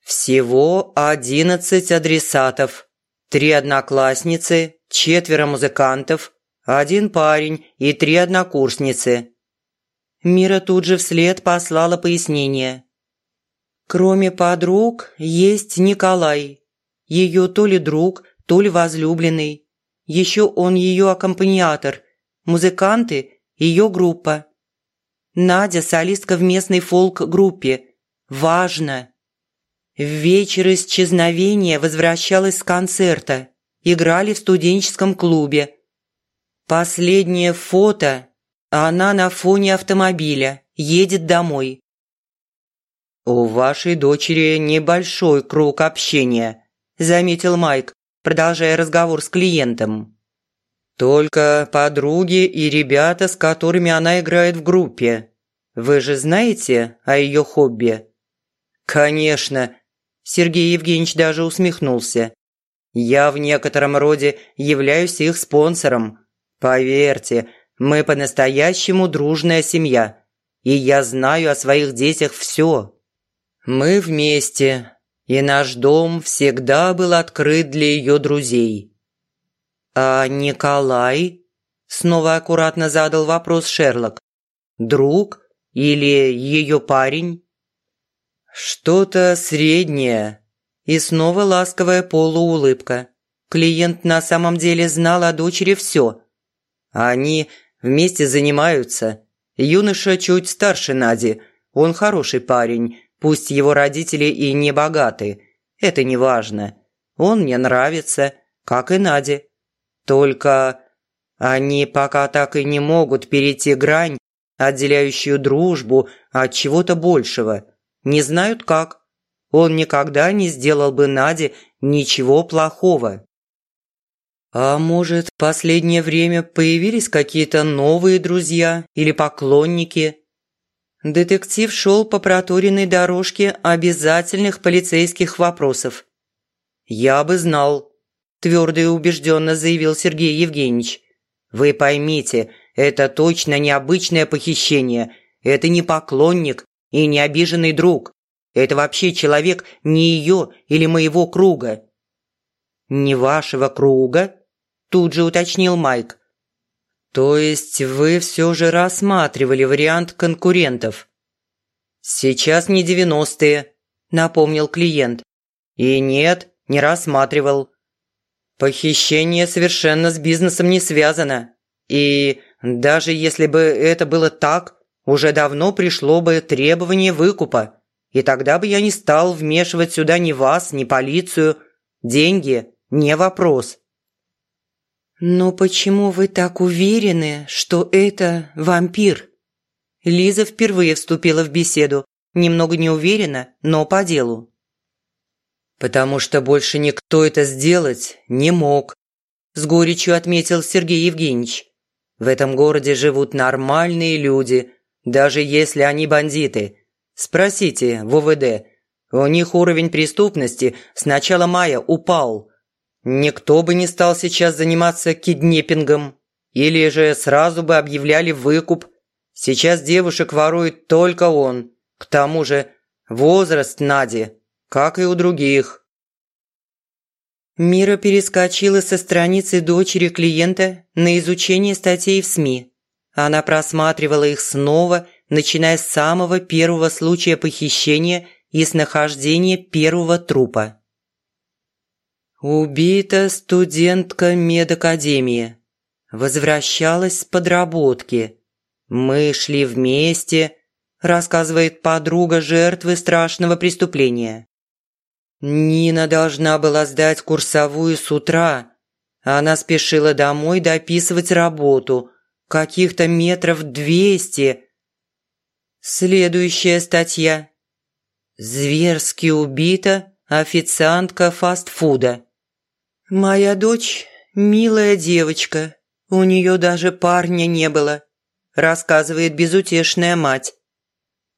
Всего одиннадцать адресатов, три одноклассницы, четверо музыкантов, один парень и три однокурсницы. Мира тут же вслед послала пояснение. Кроме подруг, есть Николай. Ее то ли друг, то ли возлюбленный. Еще он ее аккомпаниатор. Музыканты – ее группа. Надя – солистка в местной фолк-группе. Важно. В вечер исчезновения возвращалась с концерта. Играли в студенческом клубе. Последнее фото – она на фоне автомобиля, едет домой. «У вашей дочери небольшой круг общения», – заметил Майк, продолжая разговор с клиентом. «Только подруги и ребята, с которыми она играет в группе. Вы же знаете о ее хобби?» «Конечно», – Сергей Евгеньевич даже усмехнулся. «Я в некотором роде являюсь их спонсором. Поверьте, мы по-настоящему дружная семья, и я знаю о своих детях все. Мы вместе, и наш дом всегда был открыт для ее друзей. «А Николай?» – снова аккуратно задал вопрос Шерлок. «Друг или ее парень?» «Что-то среднее». И снова ласковая полуулыбка. Клиент на самом деле знал о дочери все. Они вместе занимаются. Юноша чуть старше Нади. Он хороший парень, Пусть его родители и не богаты, это не важно. Он мне нравится, как и Наде. Только они пока так и не могут перейти грань, отделяющую дружбу от чего-то большего. Не знают как. Он никогда не сделал бы Наде ничего плохого. А может, в последнее время появились какие-то новые друзья или поклонники? Детектив шел по проторенной дорожке обязательных полицейских вопросов. «Я бы знал», – твердо и убежденно заявил Сергей Евгеньевич. «Вы поймите, это точно необычное похищение. Это не поклонник и не обиженный друг. Это вообще человек не ее или моего круга». «Не вашего круга?» – тут же уточнил Майк. То есть вы все же рассматривали вариант конкурентов? Сейчас не девяностые, напомнил клиент. И нет, не рассматривал. Похищение совершенно с бизнесом не связано. И даже если бы это было так, уже давно пришло бы требование выкупа. И тогда бы я не стал вмешивать сюда ни вас, ни полицию. Деньги – не вопрос. «Но почему вы так уверены, что это вампир?» Лиза впервые вступила в беседу, немного неуверенно, но по делу. «Потому что больше никто это сделать не мог», – с горечью отметил Сергей Евгеньевич. «В этом городе живут нормальные люди, даже если они бандиты. Спросите в УВД, У них уровень преступности с начала мая упал. Никто бы не стал сейчас заниматься киднеппингом. Или же сразу бы объявляли выкуп. Сейчас девушек ворует только он. К тому же возраст Нади, как и у других. Мира перескочила со страницы дочери клиента на изучение статей в СМИ. Она просматривала их снова, начиная с самого первого случая похищения и с нахождения первого трупа. Убита студентка медакадемии. Возвращалась с подработки. Мы шли вместе, рассказывает подруга жертвы страшного преступления. Нина должна была сдать курсовую с утра. Она спешила домой дописывать работу. Каких-то метров двести. Следующая статья. Зверски убита официантка фастфуда. Моя дочь – милая девочка. У нее даже парня не было, рассказывает безутешная мать.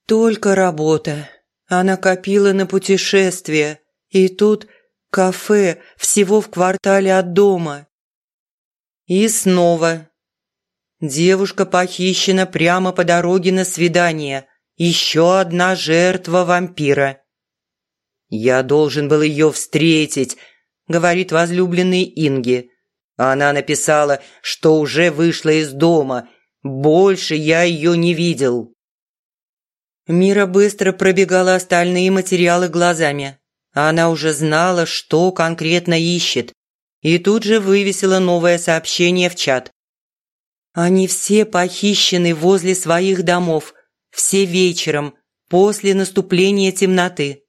Только работа. Она копила на путешествие. И тут кафе всего в квартале от дома. И снова. Девушка похищена прямо по дороге на свидание. Еще одна жертва вампира. «Я должен был ее встретить», – говорит возлюбленный Инги. Она написала, что уже вышла из дома. Больше я ее не видел. Мира быстро пробегала остальные материалы глазами. Она уже знала, что конкретно ищет, и тут же вывесила новое сообщение в чат. «Они все похищены возле своих домов, все вечером, после наступления темноты».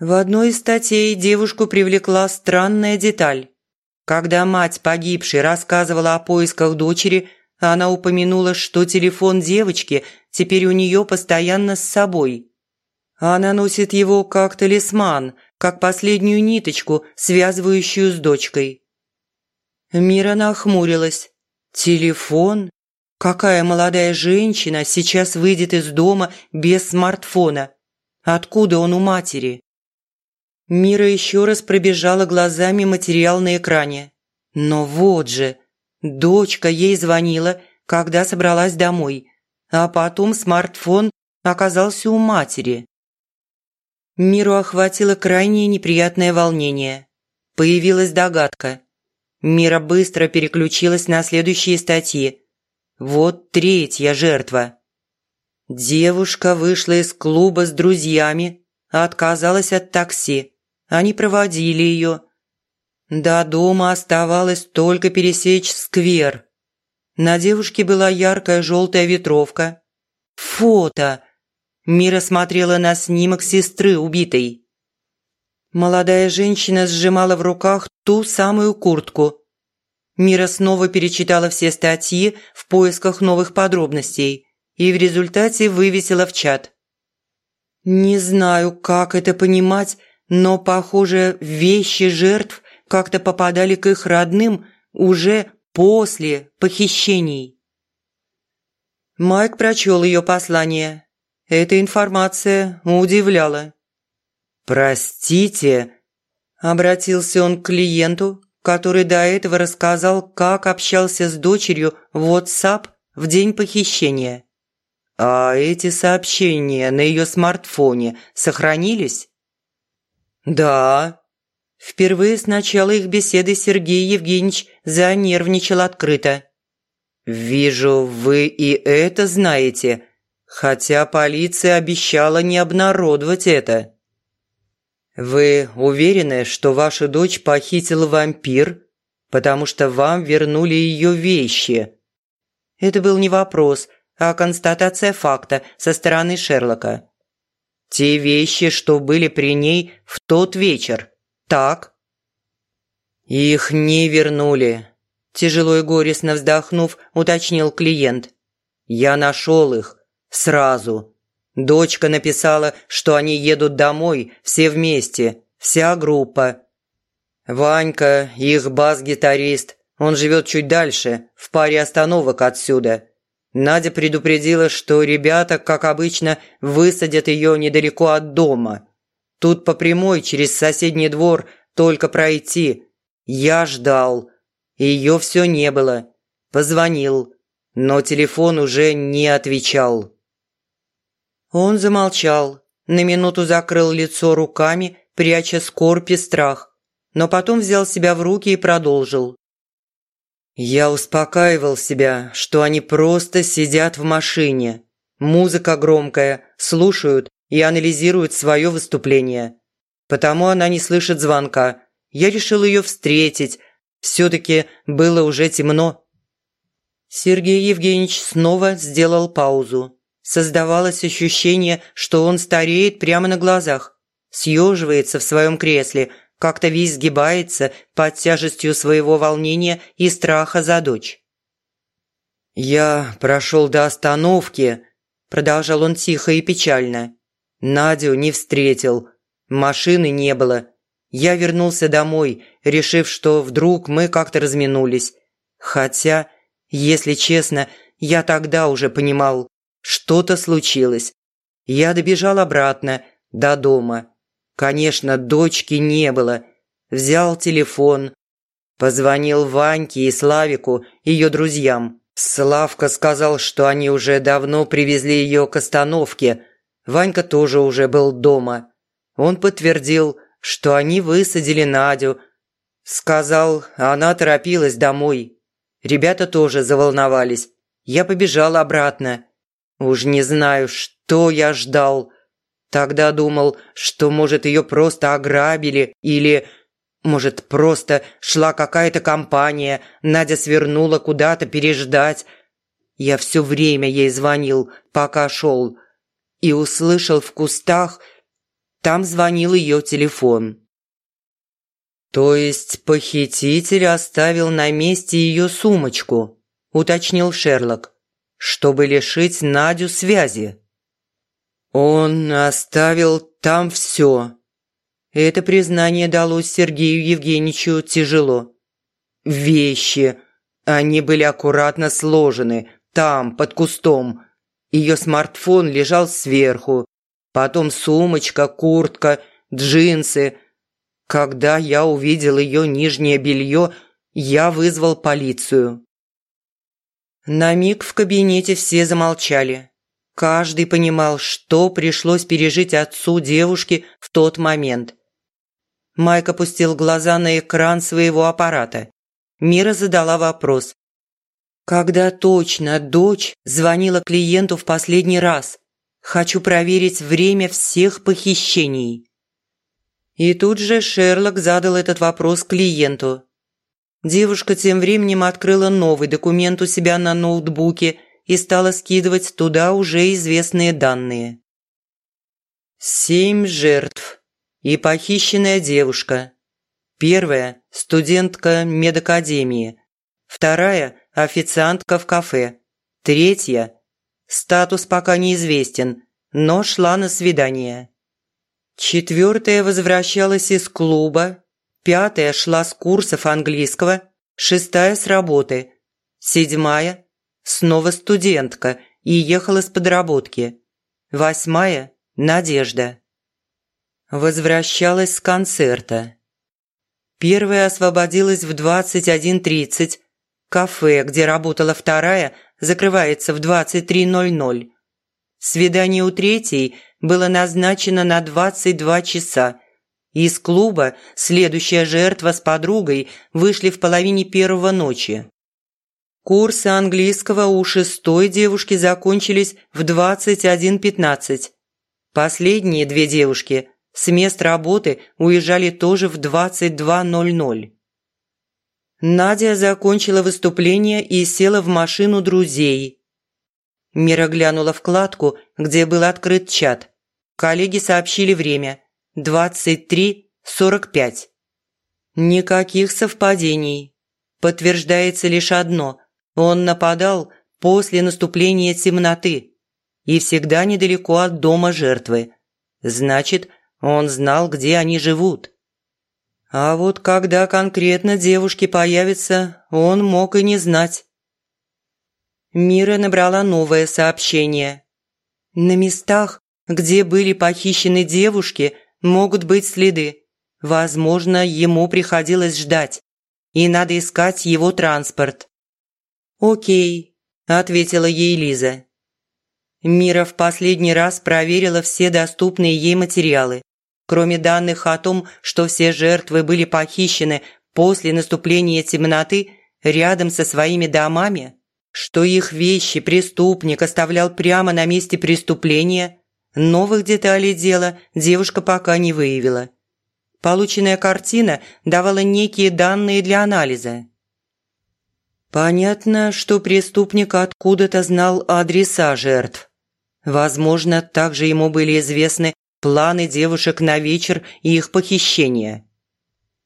В одной из статей девушку привлекла странная деталь. Когда мать погибшей рассказывала о поисках дочери, она упомянула, что телефон девочки теперь у нее постоянно с собой – она носит его как талисман, как последнюю ниточку, связывающую с дочкой. Мира нахмурилась. «Телефон? Какая молодая женщина сейчас выйдет из дома без смартфона? Откуда он у матери?» Мира еще раз пробежала глазами материал на экране. Но вот же, дочка ей звонила, когда собралась домой, а потом смартфон оказался у матери. Миру охватило крайне неприятное волнение. Появилась догадка. Мира быстро переключилась на следующие статьи. Вот третья жертва. Девушка вышла из клуба с друзьями, отказалась от такси. Они проводили ее. До дома оставалось только пересечь сквер. На девушке была яркая желтая ветровка. Фото! Мира смотрела на снимок сестры убитой. Молодая женщина сжимала в руках ту самую куртку. Мира снова перечитала все статьи в поисках новых подробностей и в результате вывесила в чат. «Не знаю, как это понимать, но, похоже, вещи жертв как-то попадали к их родным уже после похищений». Майк прочел ее послание эта информация удивляла. «Простите», – обратился он к клиенту, который до этого рассказал, как общался с дочерью в WhatsApp в день похищения. «А эти сообщения на ее смартфоне сохранились?» «Да». Впервые с начала их беседы Сергей Евгеньевич занервничал открыто. «Вижу, вы и это знаете», хотя полиция обещала не обнародовать это. Вы уверены, что ваша дочь похитил вампир, потому что вам вернули ее вещи? Это был не вопрос, а констатация факта со стороны Шерлока. Те вещи, что были при ней в тот вечер, так? Их не вернули. Тяжело и горестно вздохнув, уточнил клиент. Я нашел их Сразу. Дочка написала, что они едут домой все вместе, вся группа. Ванька, их бас-гитарист, он живет чуть дальше, в паре остановок отсюда. Надя предупредила, что ребята, как обычно, высадят ее недалеко от дома. Тут по прямой через соседний двор только пройти. Я ждал. Ее все не было. Позвонил, но телефон уже не отвечал. Он замолчал, на минуту закрыл лицо руками, пряча скорбь и страх, но потом взял себя в руки и продолжил. Я успокаивал себя, что они просто сидят в машине. Музыка громкая, слушают и анализируют свое выступление. Потому она не слышит звонка. Я решил ее встретить. Все-таки было уже темно. Сергей Евгеньевич снова сделал паузу. Создавалось ощущение, что он стареет прямо на глазах. Съеживается в своем кресле – как-то весь сгибается под тяжестью своего волнения и страха за дочь. «Я прошел до остановки», – продолжал он тихо и печально. «Надю не встретил. Машины не было. Я вернулся домой, решив, что вдруг мы как-то разминулись. Хотя, если честно, я тогда уже понимал, что-то случилось. Я добежал обратно, до дома. Конечно, дочки не было. Взял телефон, позвонил Ваньке и Славику, ее друзьям. Славка сказал, что они уже давно привезли ее к остановке. Ванька тоже уже был дома. Он подтвердил, что они высадили Надю. Сказал, она торопилась домой. Ребята тоже заволновались. Я побежал обратно. Уж не знаю, что я ждал. Тогда думал, что, может, ее просто ограбили или... Может, просто шла какая-то компания, Надя свернула куда-то переждать. Я все время ей звонил, пока шел. И услышал в кустах, там звонил ее телефон. «То есть похититель оставил на месте ее сумочку?» – уточнил Шерлок. «Чтобы лишить Надю связи». Он оставил там все. Это признание далось Сергею Евгеньевичу тяжело. Вещи. Они были аккуратно сложены, там, под кустом. Ее смартфон лежал сверху. Потом сумочка, куртка, джинсы. Когда я увидел ее нижнее белье, я вызвал полицию. На миг в кабинете все замолчали. Каждый понимал, что пришлось пережить отцу девушки в тот момент. Майк опустил глаза на экран своего аппарата. Мира задала вопрос. «Когда точно дочь звонила клиенту в последний раз? Хочу проверить время всех похищений». И тут же Шерлок задал этот вопрос клиенту. Девушка тем временем открыла новый документ у себя на ноутбуке и стала скидывать туда уже известные данные. Семь жертв и похищенная девушка. Первая – студентка медакадемии. Вторая – официантка в кафе. Третья – статус пока неизвестен, но шла на свидание. Четвертая возвращалась из клуба. Пятая шла с курсов английского. Шестая с работы. Седьмая снова студентка и ехала с подработки. Восьмая – Надежда. Возвращалась с концерта. Первая освободилась в 21.30. Кафе, где работала вторая, закрывается в 23.00. Свидание у третьей было назначено на 22 часа. Из клуба следующая жертва с подругой вышли в половине первого ночи. Курсы английского у шестой девушки закончились в 21.15. Последние две девушки с мест работы уезжали тоже в 22.00. Надя закончила выступление и села в машину друзей. Мира глянула вкладку, где был открыт чат. Коллеги сообщили время – 23.45. Никаких совпадений. Подтверждается лишь одно – он нападал после наступления темноты и всегда недалеко от дома жертвы. Значит, он знал, где они живут. А вот когда конкретно девушки появятся, он мог и не знать. Мира набрала новое сообщение. На местах, где были похищены девушки, могут быть следы. Возможно, ему приходилось ждать, и надо искать его транспорт. «Окей», – ответила ей Лиза. Мира в последний раз проверила все доступные ей материалы. Кроме данных о том, что все жертвы были похищены после наступления темноты рядом со своими домами, что их вещи преступник оставлял прямо на месте преступления, новых деталей дела девушка пока не выявила. Полученная картина давала некие данные для анализа. Понятно, что преступник откуда-то знал адреса жертв. Возможно, также ему были известны планы девушек на вечер и их похищение.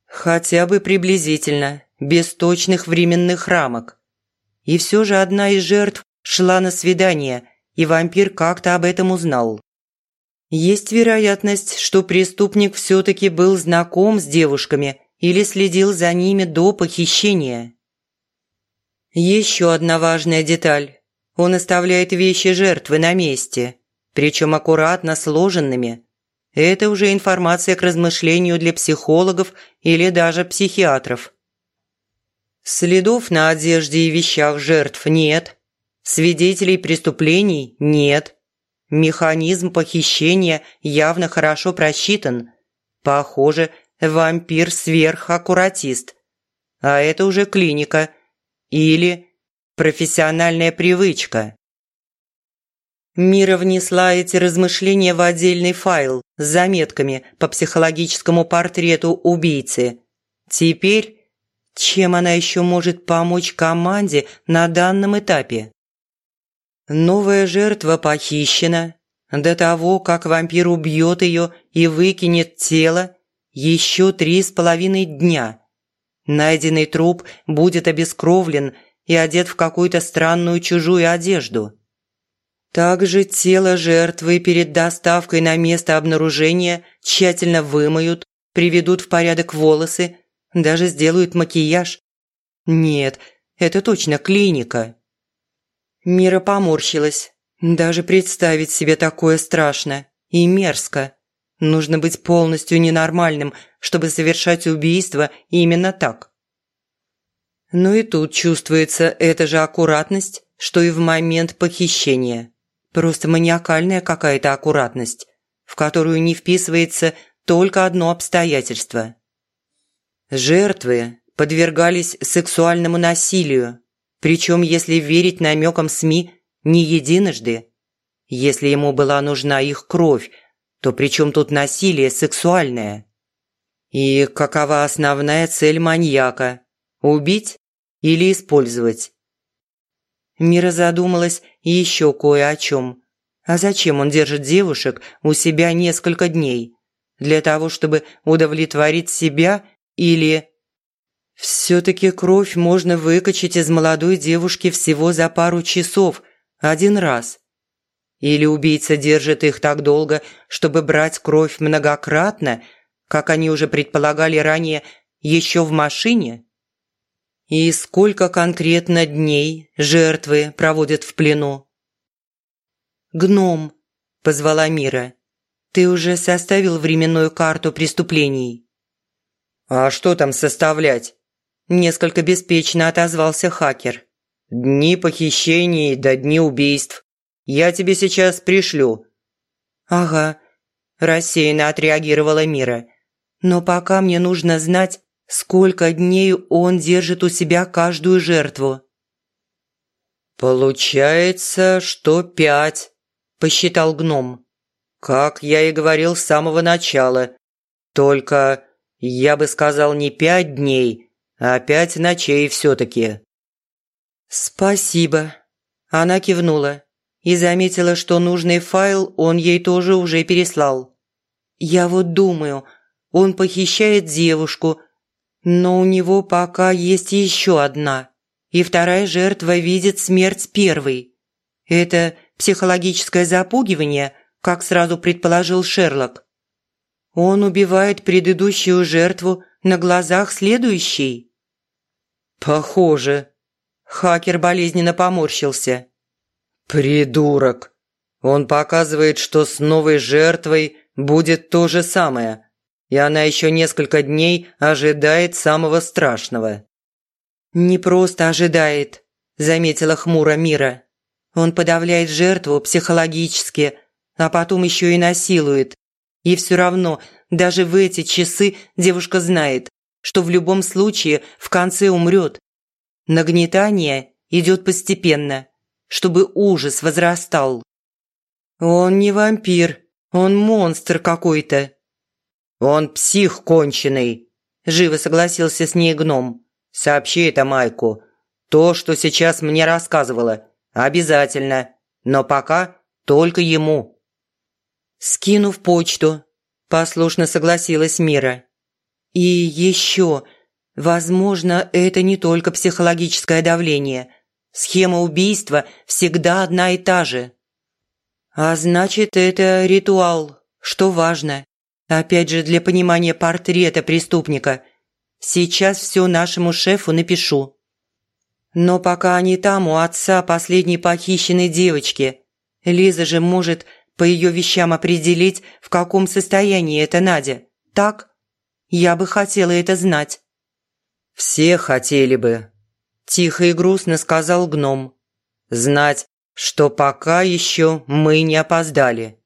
Хотя бы приблизительно, без точных временных рамок. И все же одна из жертв шла на свидание, и вампир как-то об этом узнал. Есть вероятность, что преступник все-таки был знаком с девушками или следил за ними до похищения. Еще одна важная деталь. Он оставляет вещи жертвы на месте, причем аккуратно сложенными. Это уже информация к размышлению для психологов или даже психиатров. Следов на одежде и вещах жертв нет. Свидетелей преступлений нет. Механизм похищения явно хорошо просчитан. Похоже, вампир сверхаккуратист. А это уже клиника. Или профессиональная привычка. Мира внесла эти размышления в отдельный файл с заметками по психологическому портрету убийцы. Теперь чем она еще может помочь команде на данном этапе? Новая жертва похищена. До того, как вампир убьет ее и выкинет тело, еще три с половиной дня. Найденный труп будет обескровлен и одет в какую-то странную чужую одежду. Также тело жертвы перед доставкой на место обнаружения тщательно вымоют, приведут в порядок волосы, даже сделают макияж. Нет, это точно клиника. Мира поморщилась. Даже представить себе такое страшно и мерзко. Нужно быть полностью ненормальным, чтобы совершать убийство именно так. Но и тут чувствуется эта же аккуратность, что и в момент похищения. Просто маниакальная какая-то аккуратность, в которую не вписывается только одно обстоятельство. Жертвы подвергались сексуальному насилию, причем, если верить намекам СМИ, не единожды. Если ему была нужна их кровь, то при чем тут насилие сексуальное? И какова основная цель маньяка? Убить или использовать? Мира задумалась еще кое о чем. А зачем он держит девушек у себя несколько дней? Для того, чтобы удовлетворить себя или все-таки кровь можно выкачать из молодой девушки всего за пару часов, один раз. Или убийца держит их так долго, чтобы брать кровь многократно, как они уже предполагали ранее, еще в машине? И сколько конкретно дней жертвы проводят в плену? «Гном», – позвала Мира, – «ты уже составил временную карту преступлений?» «А что там составлять?» Несколько беспечно отозвался хакер. «Дни похищений до дни убийств. Я тебе сейчас пришлю». «Ага», – рассеянно отреагировала Мира. «Но пока мне нужно знать, сколько дней он держит у себя каждую жертву». «Получается, что пять», – посчитал гном. «Как я и говорил с самого начала. Только я бы сказал не пять дней, а пять ночей все-таки». «Спасибо». Она кивнула и заметила, что нужный файл он ей тоже уже переслал. «Я вот думаю, он похищает девушку, но у него пока есть еще одна, и вторая жертва видит смерть первой. Это психологическое запугивание, как сразу предположил Шерлок. Он убивает предыдущую жертву на глазах следующей. «Похоже». Хакер болезненно поморщился. «Придурок! Он показывает, что с новой жертвой будет то же самое, и она еще несколько дней ожидает самого страшного». «Не просто ожидает», – заметила хмуро Мира. «Он подавляет жертву психологически, а потом еще и насилует. И все равно, даже в эти часы девушка знает, что в любом случае в конце умрет. Нагнетание идет постепенно, чтобы ужас возрастал. Он не вампир, он монстр какой-то. Он псих конченый, живо согласился с ней гном. Сообщи это Майку. То, что сейчас мне рассказывала, обязательно, но пока только ему. Скинув почту, послушно согласилась Мира. И еще, возможно, это не только психологическое давление. Схема убийства всегда одна и та же. А значит, это ритуал, что важно. Опять же, для понимания портрета преступника. Сейчас все нашему шефу напишу. Но пока они там, у отца последней похищенной девочки. Лиза же может по ее вещам определить, в каком состоянии это Надя. Так? Я бы хотела это знать». «Все хотели бы», – тихо и грустно сказал гном. «Знать, что пока еще мы не опоздали».